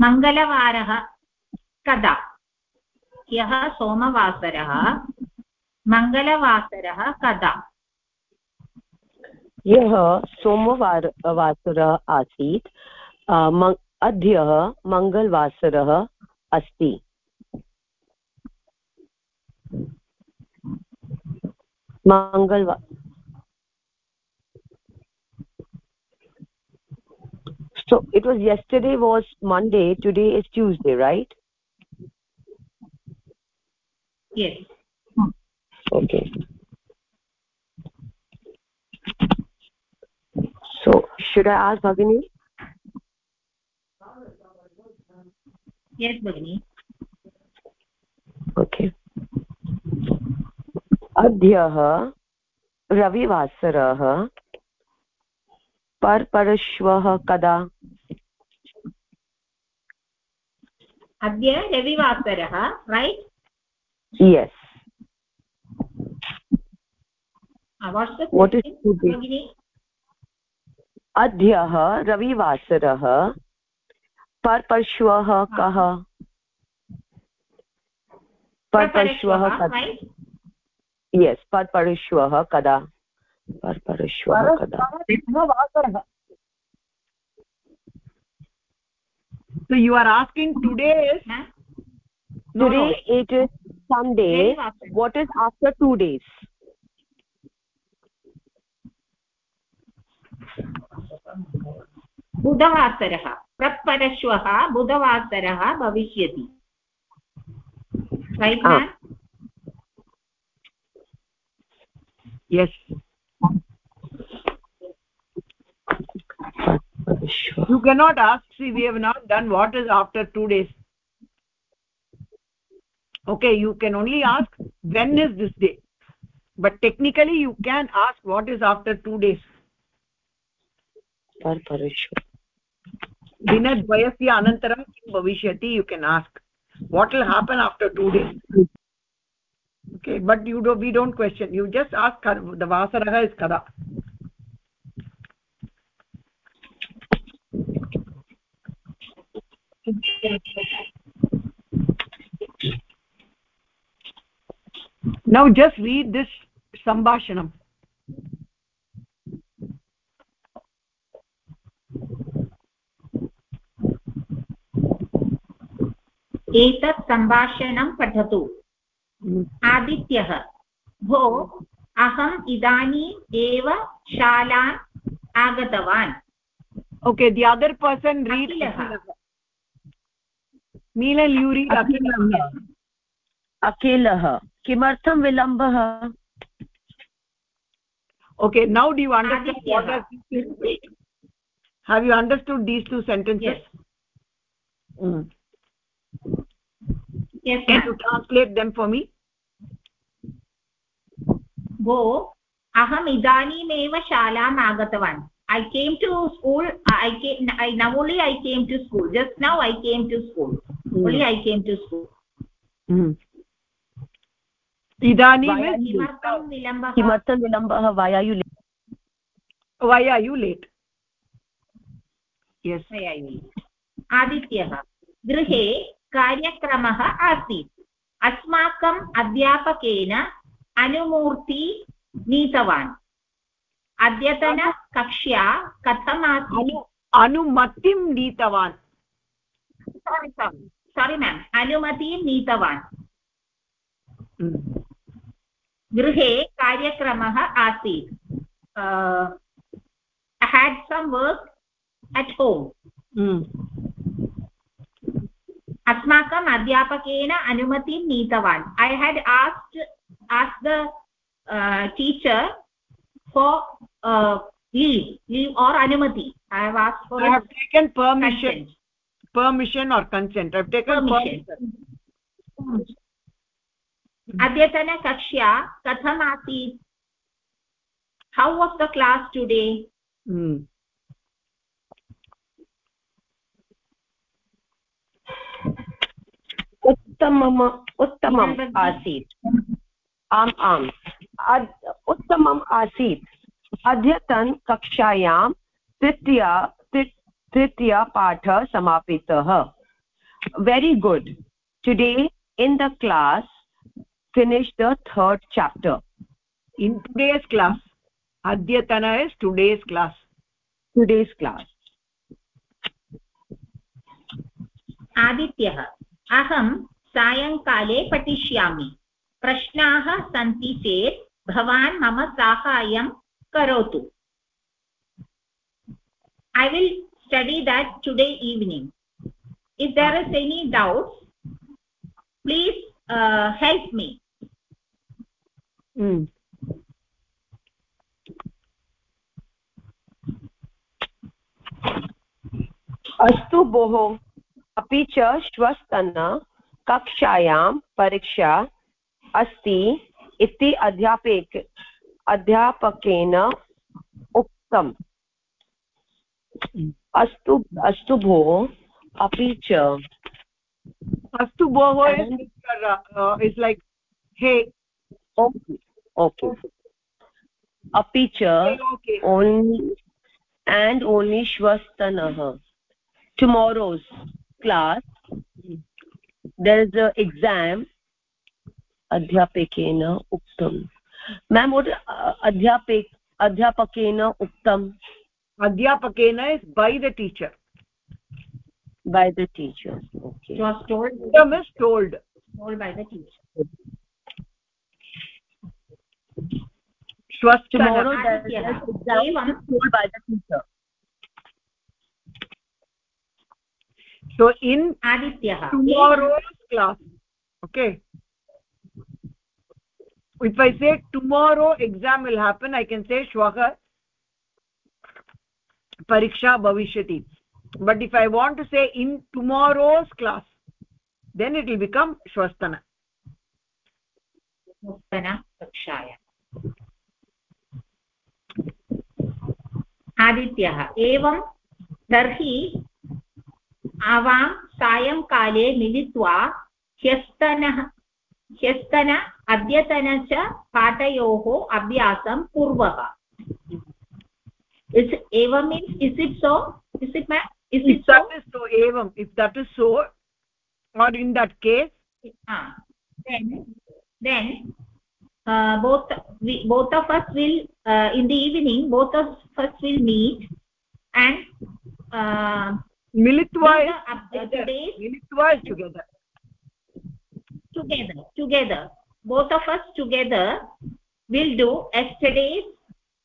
मङ्गलवारः कदा ह्यः सोमवासरः मङ्गलवासरः कदा ह्यः सोमवार वासरः आसीत् अ, अद्य मङ्गलवासरः अस्ति मङ्गलवा so it was yesterday was monday today is tuesday right yes okay. So should i ask bhagini yes भगिनि ओके अद्यः रविवासरः पर्परश्वः कदा? अद्य रविवासरः रैट् yes. Is today? भगिनि अद्यः रविवासरः पर्परश्वः कः पर्परश्वः कदा रैट् yes कदा पर्परश्वः कदा so you are asking today is no, no. today it is sunday what is after two days बुधवासरः प्रपरश्वः बुधवासरः भविष्यति Ah. you cannot ask see we have not done what is after two days okay you can only ask when is this day but technically you can ask what is after two days पर परिषु दिनद्वयस्य अनन्तरं किं भविष्यति? You can ask what will happen after two days okay but you do we don't question you just ask the वासरः is कदा Now just read this Sambhashanam. एतत् सम्भाषणं पठतु। आदित्यः भो अहम् इदानीम् एव शालाम् आगतवान्। Okay the other person read you read अखिलः। किमर्थं विलम्बः? Okay now do have you understood these two sentences yes mm. yes can you translate them for me भो अहम् इदानीमेव शालाम् आगतवान् i came to school i came i now only i came to school just now i came to school mm. only i came to school mm. इदानीं किमर्थं विलम्बः किमर्थं विलम्बः why are you why are you let yes आदित्यः गृहे कार्यक्रमः आसीत्। अस्माकम् अध्यापकेन अनुमूर्ति नीतवान्। अद्यतनकक्ष्या कथम् आसीत् अनुमतिं नीतवान्। सारि सारि सारि मेम् अनुमतिं नीतवान्। गृहे कार्यक्रमः आसीत्। हेड् सम् वर्क् अट् होम् अस्माकम् अध्यापकेन अनुमतिं नीतवान् I had asked as the teacher for leave leave or अनुमति I have asked for taken permission permission or consent taken अद्यतनकक्ष्या कथम् how of the class today उत्तमम् उत्तमम् आसीत्। आम् आम्। उत्तमम् आसीत्। अद्यतन कक्षायां तृतीया तृतीया पाठ समापितः। Very good today in the class finish the third chapter in today's class अद्यतन is today's class today's class आदित्यः। अहं सायङ्काले पठिष्यामि। प्रश्नाः सन्ति चेत् भवान् मम साहाय्यं करोतु। I will study that today evening if there is any doubt please help me अस्तु भोः। अपि च श्वस्तन। कक्षायां परीक्षा अस्ति इति अध्यापक अध्यापकेन उक्तम्। अस्तु अस्तु भो अपि च। अस्तु भोः is like hey okay okay. अपि च and only श्वस्तनः tomorrow's class there is a exam अध्यापकेन उक्तं मेम् वट् अध्यापक अध्यापकेन उक्तम् अध्यापकेन is by the teacher by the teacher okay it was told them is told told by the teacher tomorrow there is exam told by the teacher so in adityah tomorrow's class okay if i say tomorrow exam will happen i can say shvah pariksha bhavishyati but if i want to say in tomorrow's class then it will become shvastana shvastana kakshaya आदित्यः एवं तर्हि आवां सायङ्काले मिलित्वा ह्यस्तनः ह्यस्तन अद्यतन च पाठयोः अभ्यासं कुर्वः। इट्स् एव means is it so is it may is it so is so एवम् if that is so or in that case then Uh, both we, both of us will uh, in the evening both of us will meet and uh, militva the, uh, today's militva is together. Together together. Both of us together will do yesterday's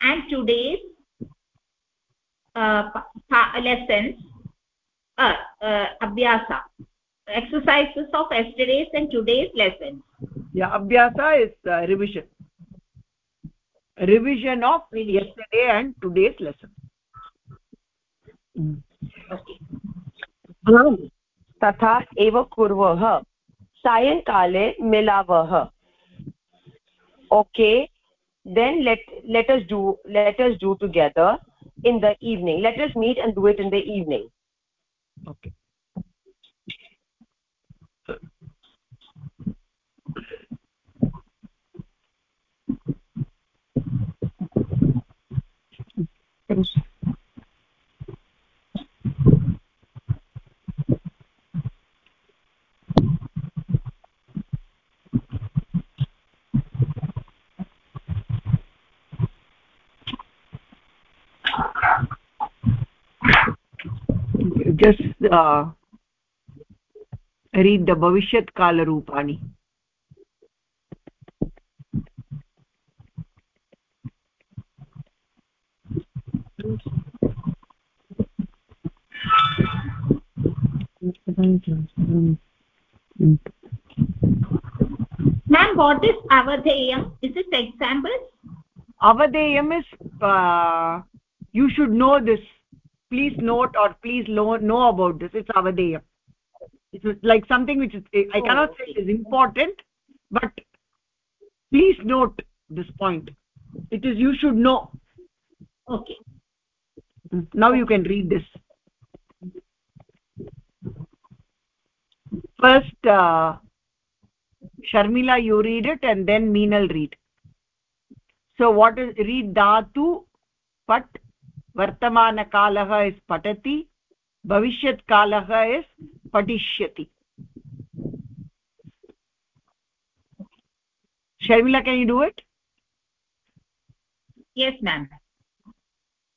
and today's uh, lessons uh, uh, abhyasa. Exercises of yesterday's and today's lessons. Yeah abhyasa is uh, revision. Revision of yesterday and today's lesson. Mm. okay आम्, तथा एव कुर्वः। सायङ्काले मिलावः। Okay then let let's do let's do together in the evening let's meet and do it in the evening okay uh, read the bhavishyat kala ma'am what is avadheyam is it examples avadeyam is uh, you should know this please note or please know, know about this. It's avadeyam it's like something which is i cannot say it is important but please note this point. It is you should know. Okay. Now you can read this. First uh, sharmila you read it and then meenal read. So what is read dhatu pat वर्तमानकालः is पठति, भविष्यत्कालः is पठिष्यति। sharmila can you do it? Yes, ma'am.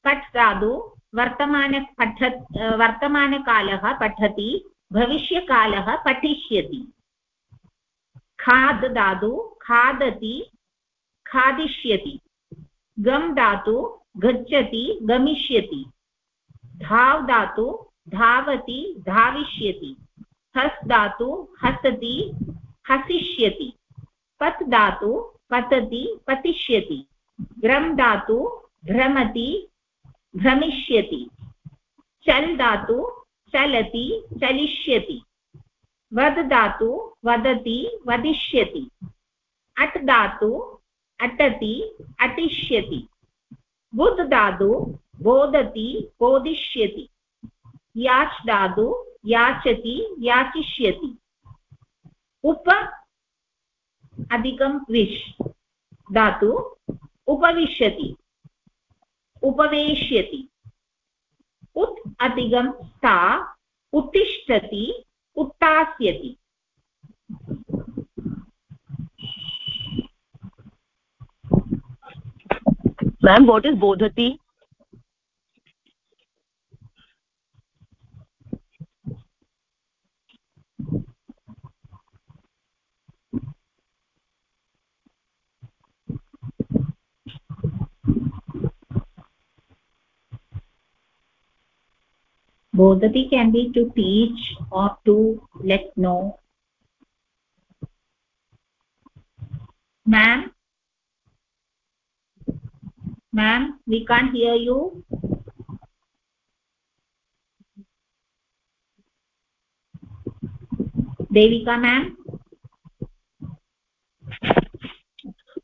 पठ् धातु वर्तमान पठ, वर्तमानकालः पठति, भविष्यकालः पठिष्यति। खाद् धातु खादति, खादिष्यति। गम् धातु गच्छति गमिष्यति। धाव् धातु, धावति, धाविष्यति। हस् धातु, हसति, हसिष्यति। पत् धातु, पतति, पतिष्यति। ग्रम् धातु, भ्रमति, भ्रमिष्यति। चल् धातु, चलति, चलिष्यति। वद् धातु, वदति, वदिष्यति। अट् धातु, अटति, अटिष्यति। बुद् धातु बोधति बोधिष्यति याच् धातु याचति याचिष्यति उप अधिकं विश् धातु उपविशति उपवेश्यति उत् अधिकं sta उत्तिष्ठति उत्थास्यति ma'am what is bodhati bodhati can be to teach or to let know ma'am ma'am we can't hear you. Devika ma'am?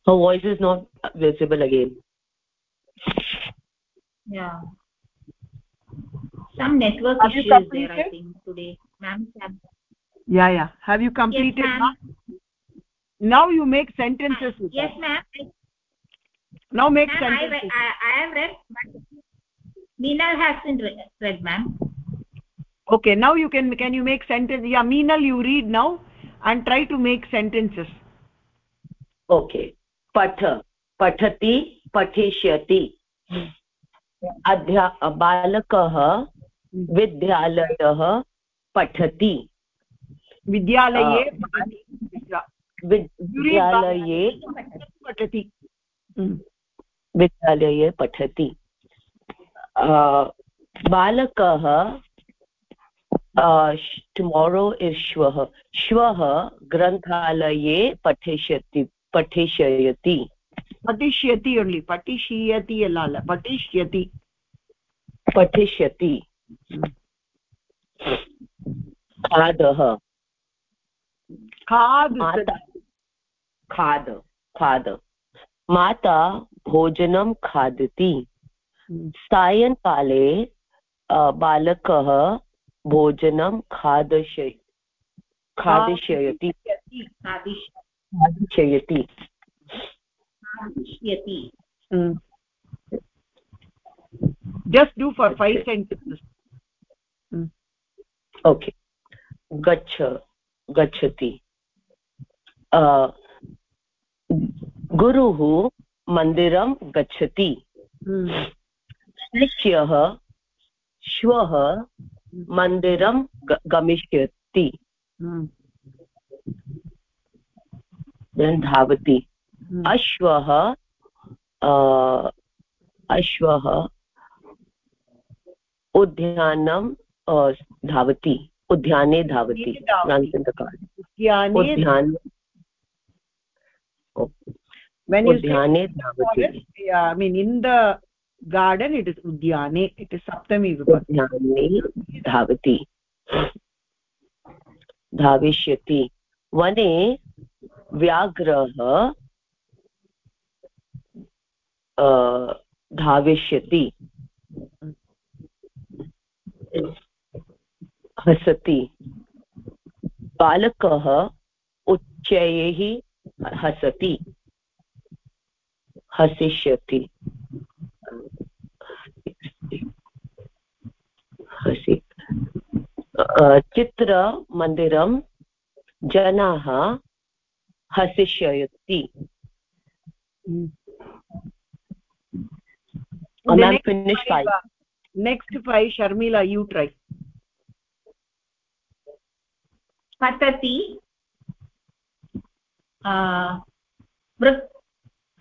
Her voice is not visible again. Yeah. Some network Have you issue is there i think today. Ma'am yeah yeah. Have you completed yes, now? now you make sentences. Yes ma'am now make ma'am I, sentences I i have read but Meena hasn't read, read ma'am okay now you can can you make sentence yeah meenal you read now and try to make sentences okay पठ पठति पठिष्यति अध्या बालकः विद्यालयः पठति विद्यालये विद्यालये पठति विद्यालये पठति। बालकः टुमारो इस् श्वः। श्वः ग्रन्थालये पठिष्यति पठिष्यति। पठिष्यति ओन्लि पठिष्यति अल्ल पठिष्यति। पठिष्यति। खादः। खाद् खाद खाद। माता भोजनं खादति। सायङ्काले बालकः भोजनं खादशय खादिष्यति। खादिष्यति just do for five sentences okay गच्छ गच्छति। गुरुः मन्दिरं गच्छति। शिष्यः श्वः मन्दिरं गमिष्यति। धावति। अश्वः अश्वः उद्यानं धावति। उद्याने धावति। उद्याने उद्याने धावति i mean in the garden it is udyane it is saptami vibhakti udyane धावति धाविष्यति वने व्याघ्रः धाविष्यति हसति बालकः उच्चैः हसति हसिष्यति। हसि चित्रमन्दिरं जनाः हसिष्यति। नेक्स्ट् फै शर्मिला यू ट्रै पतति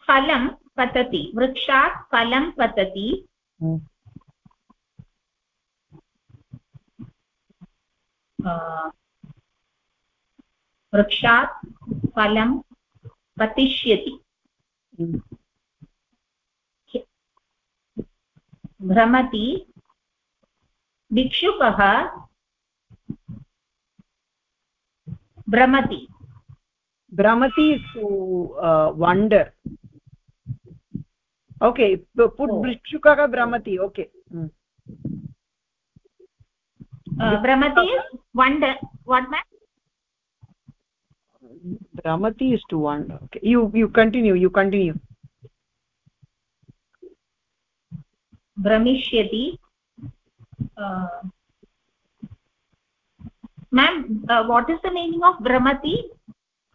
फलं पतति वृक्षात् फलं पतति। वृक्षात् फलं पतिष्यति। भ्रमति भिक्षुकः भ्रमति भ्रमति टु वण्डर् ओके पुट् भिक्षुकः भ्रमति ओके भ्रमति भ्रमति is to one you you continue you continue भ्रमिष्यति ma'am what is the meaning of भ्रमति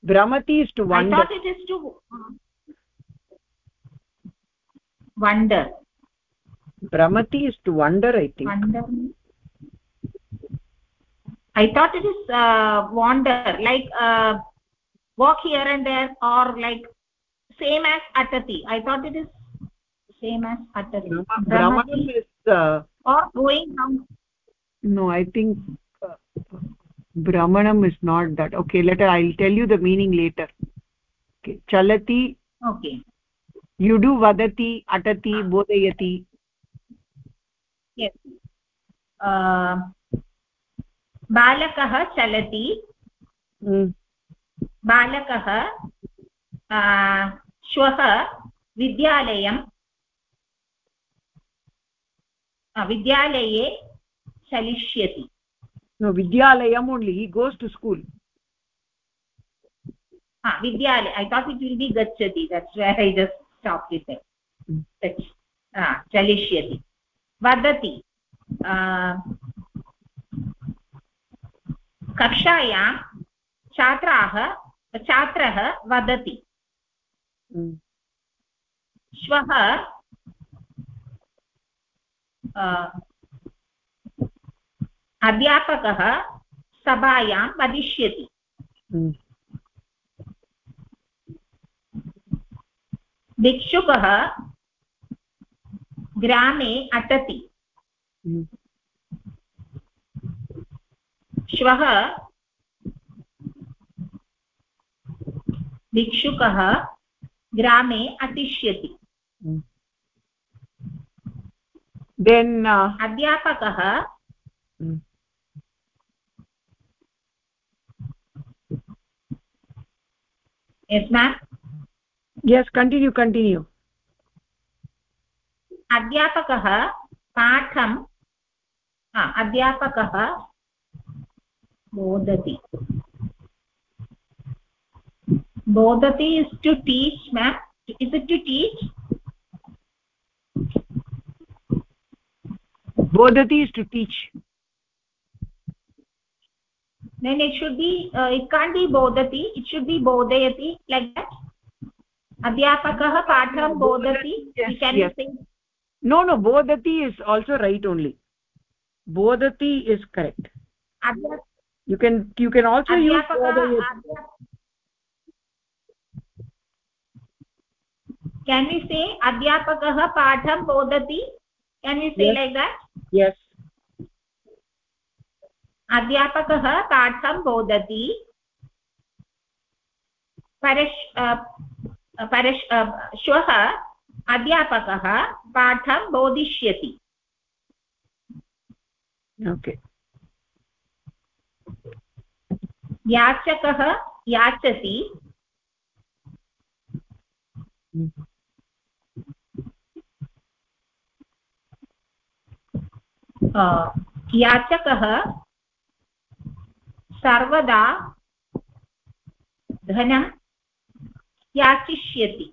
भ्रमति is to one is to wonder. Brahmati is to wonder i think. Wonder i thought it is uh, wander like uh, walk here and there or like same as atati. I thought it is same as atati. Brahmati is uh, or going down. No i think uh, brahmanam is not that. Okay later i'll tell you the meaning later. Okay chalati okay atati bodhayati yes uh, बालकः चलति बालकः श्वः विद्यालयं विद्यालये चलिष्यति vidyalaya only he goes to school ha vidyalaya i thought it will be gachati that's why चाप्यते चलिष्यति वदति कक्षायां छात्राः छात्रः वदति श्वः अध्यापकः सभायां वदिष्यति भिक्षुकः ग्रामे अटति। श्वः भिक्षुकः ग्रामे अतिष्यति। then uh, अध्यापकः yes ma'am? Yes continue continue अध्यापकः पाठं अध्यापकः बोधति bodhati is to teach ma'am is it to teach bodhati is to teach then it should be uh, it can't be bodhati it should be bodhayati like that adhyapakah patham bodhati yes, can yes. say no no bodhati is also right only bodhati is correct Adhyap you can you can also use can we say adhyapakah patham bodhati can we say yes. like that yes अध्यापकः पाठं बोधति परश् परश् श्वः अध्यापकः पाठं बोधिष्यति। Okay याचकः याचति। याचकः सर्वदा धनं याचिष्यति।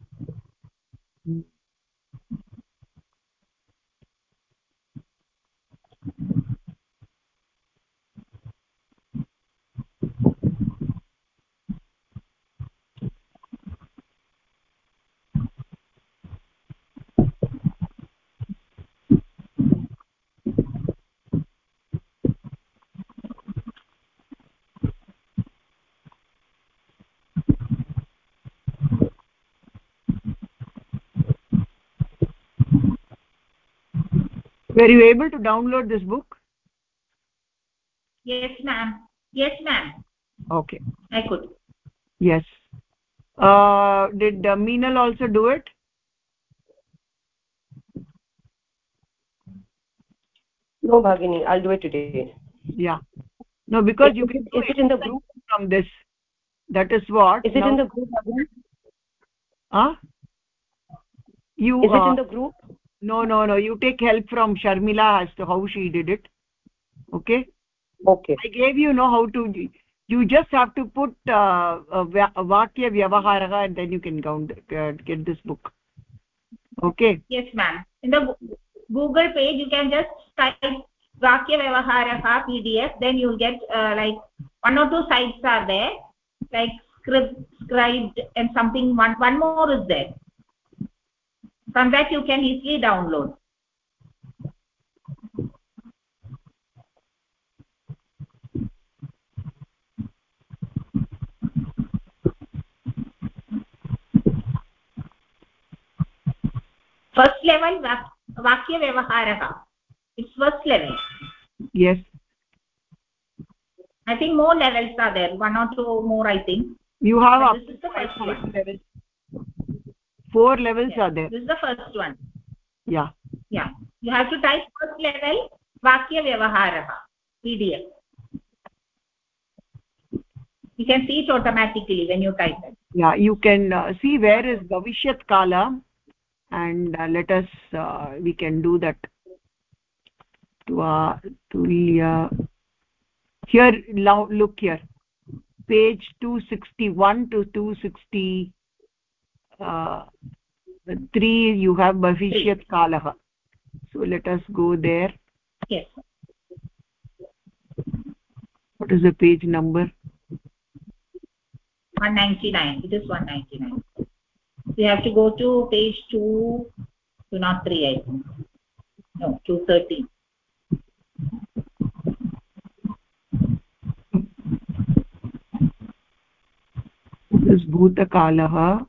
Were you able to download this book? Yes ma'am. Yes ma'am. Okay. I could. Yes. Uh did uh, meenal also do it? No bhagini i'll do it today. Yeah. No because is, you can is it in the group? from this. That is what is it now, in the group bhagini? Huh? You is it uh, in the group no no no. You take help from sharmila as to how she did it. Okay? Okay. I gave you know how to you just have to put uh, uh, vakya vyavaharah and then you can count, uh, get this book. Okay? Yes ma'am. In the google page you can just type vakya vyavaharah pdf then you'll get uh, like one or two sites are there like script scribed and something. One one more is there from that you can easily download. First level vakya vyavaharah it's first level. Yes. I think more levels are there. One or two more i think. You have up this is the first one levels four levels yes. are there. This is the first one. Yeah. Yeah. You have to type first level vakya vyavaharah pdf you can see it automatically when you type it. Yeah you can uh, see where is bhavishyat kala and uh, let us uh, we can do that. Tva tulya. Here now look here. Page 261 to 260 uh, 3 you have bhavishyat kalah so let us go there. Yes. What is the page number? 199 it is 199 we have to go to page 2 to not 3 i think. No 213 this bhutakalah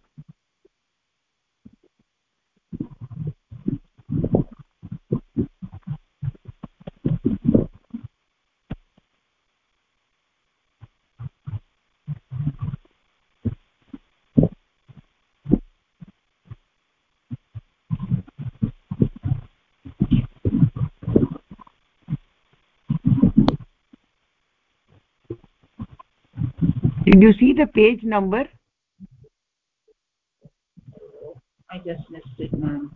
did you see the page number i just missed it ma'am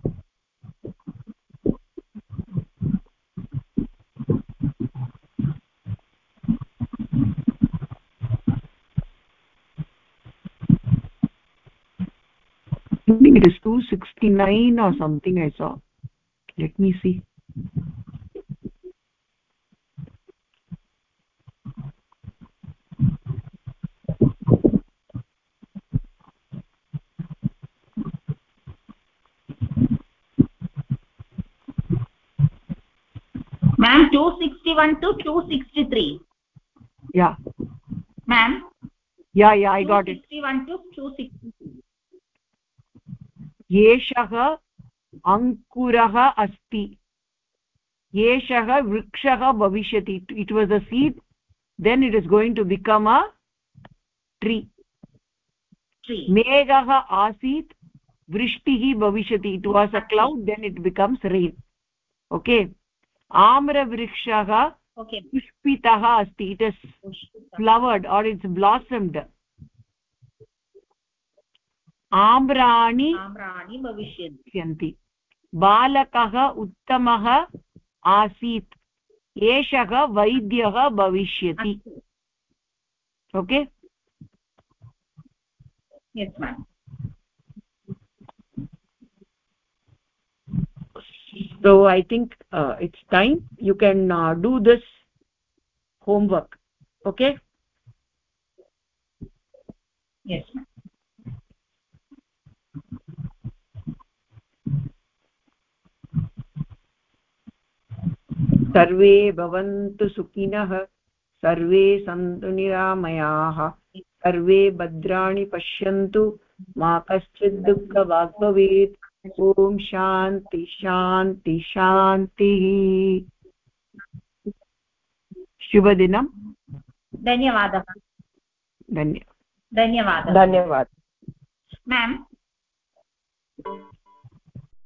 I think it is 269 or something I saw. Let me see. 261 to 263 Yeah. ma'am? Yeah, yeah, I got it. 261 to 263 एषः अङ्कुरः अस्ति एषः वृक्षः भविष्यति it was a seed then it is going to become a tree tree. मेघः आसीत् वृष्टिः भविष्यति it was a cloud then it becomes rain okay आम्रवृक्षः पुष्पितः अस्ति. It is flowered or it's blossomed आम्राणि आम्राणि भविष्यन्ति. बालकः उत्तमः आसीत्. एषः वैद्यः भविष्यति. Okay yes ma'am so i think uh, it's time you can uh, do this homework okay yes सर्वे भवन्तु सुखिनः सर्वे सन्तु निरामयाः सर्वे भद्राणि पश्यन्तु मा कश्चित् दुःखभाग् भवेत् ॐ शान्ति शान्ति शान्तिः शुभदिनं धन्यवादः। धन्यवादः धन्यवादः। धन्यवादः। Ma'am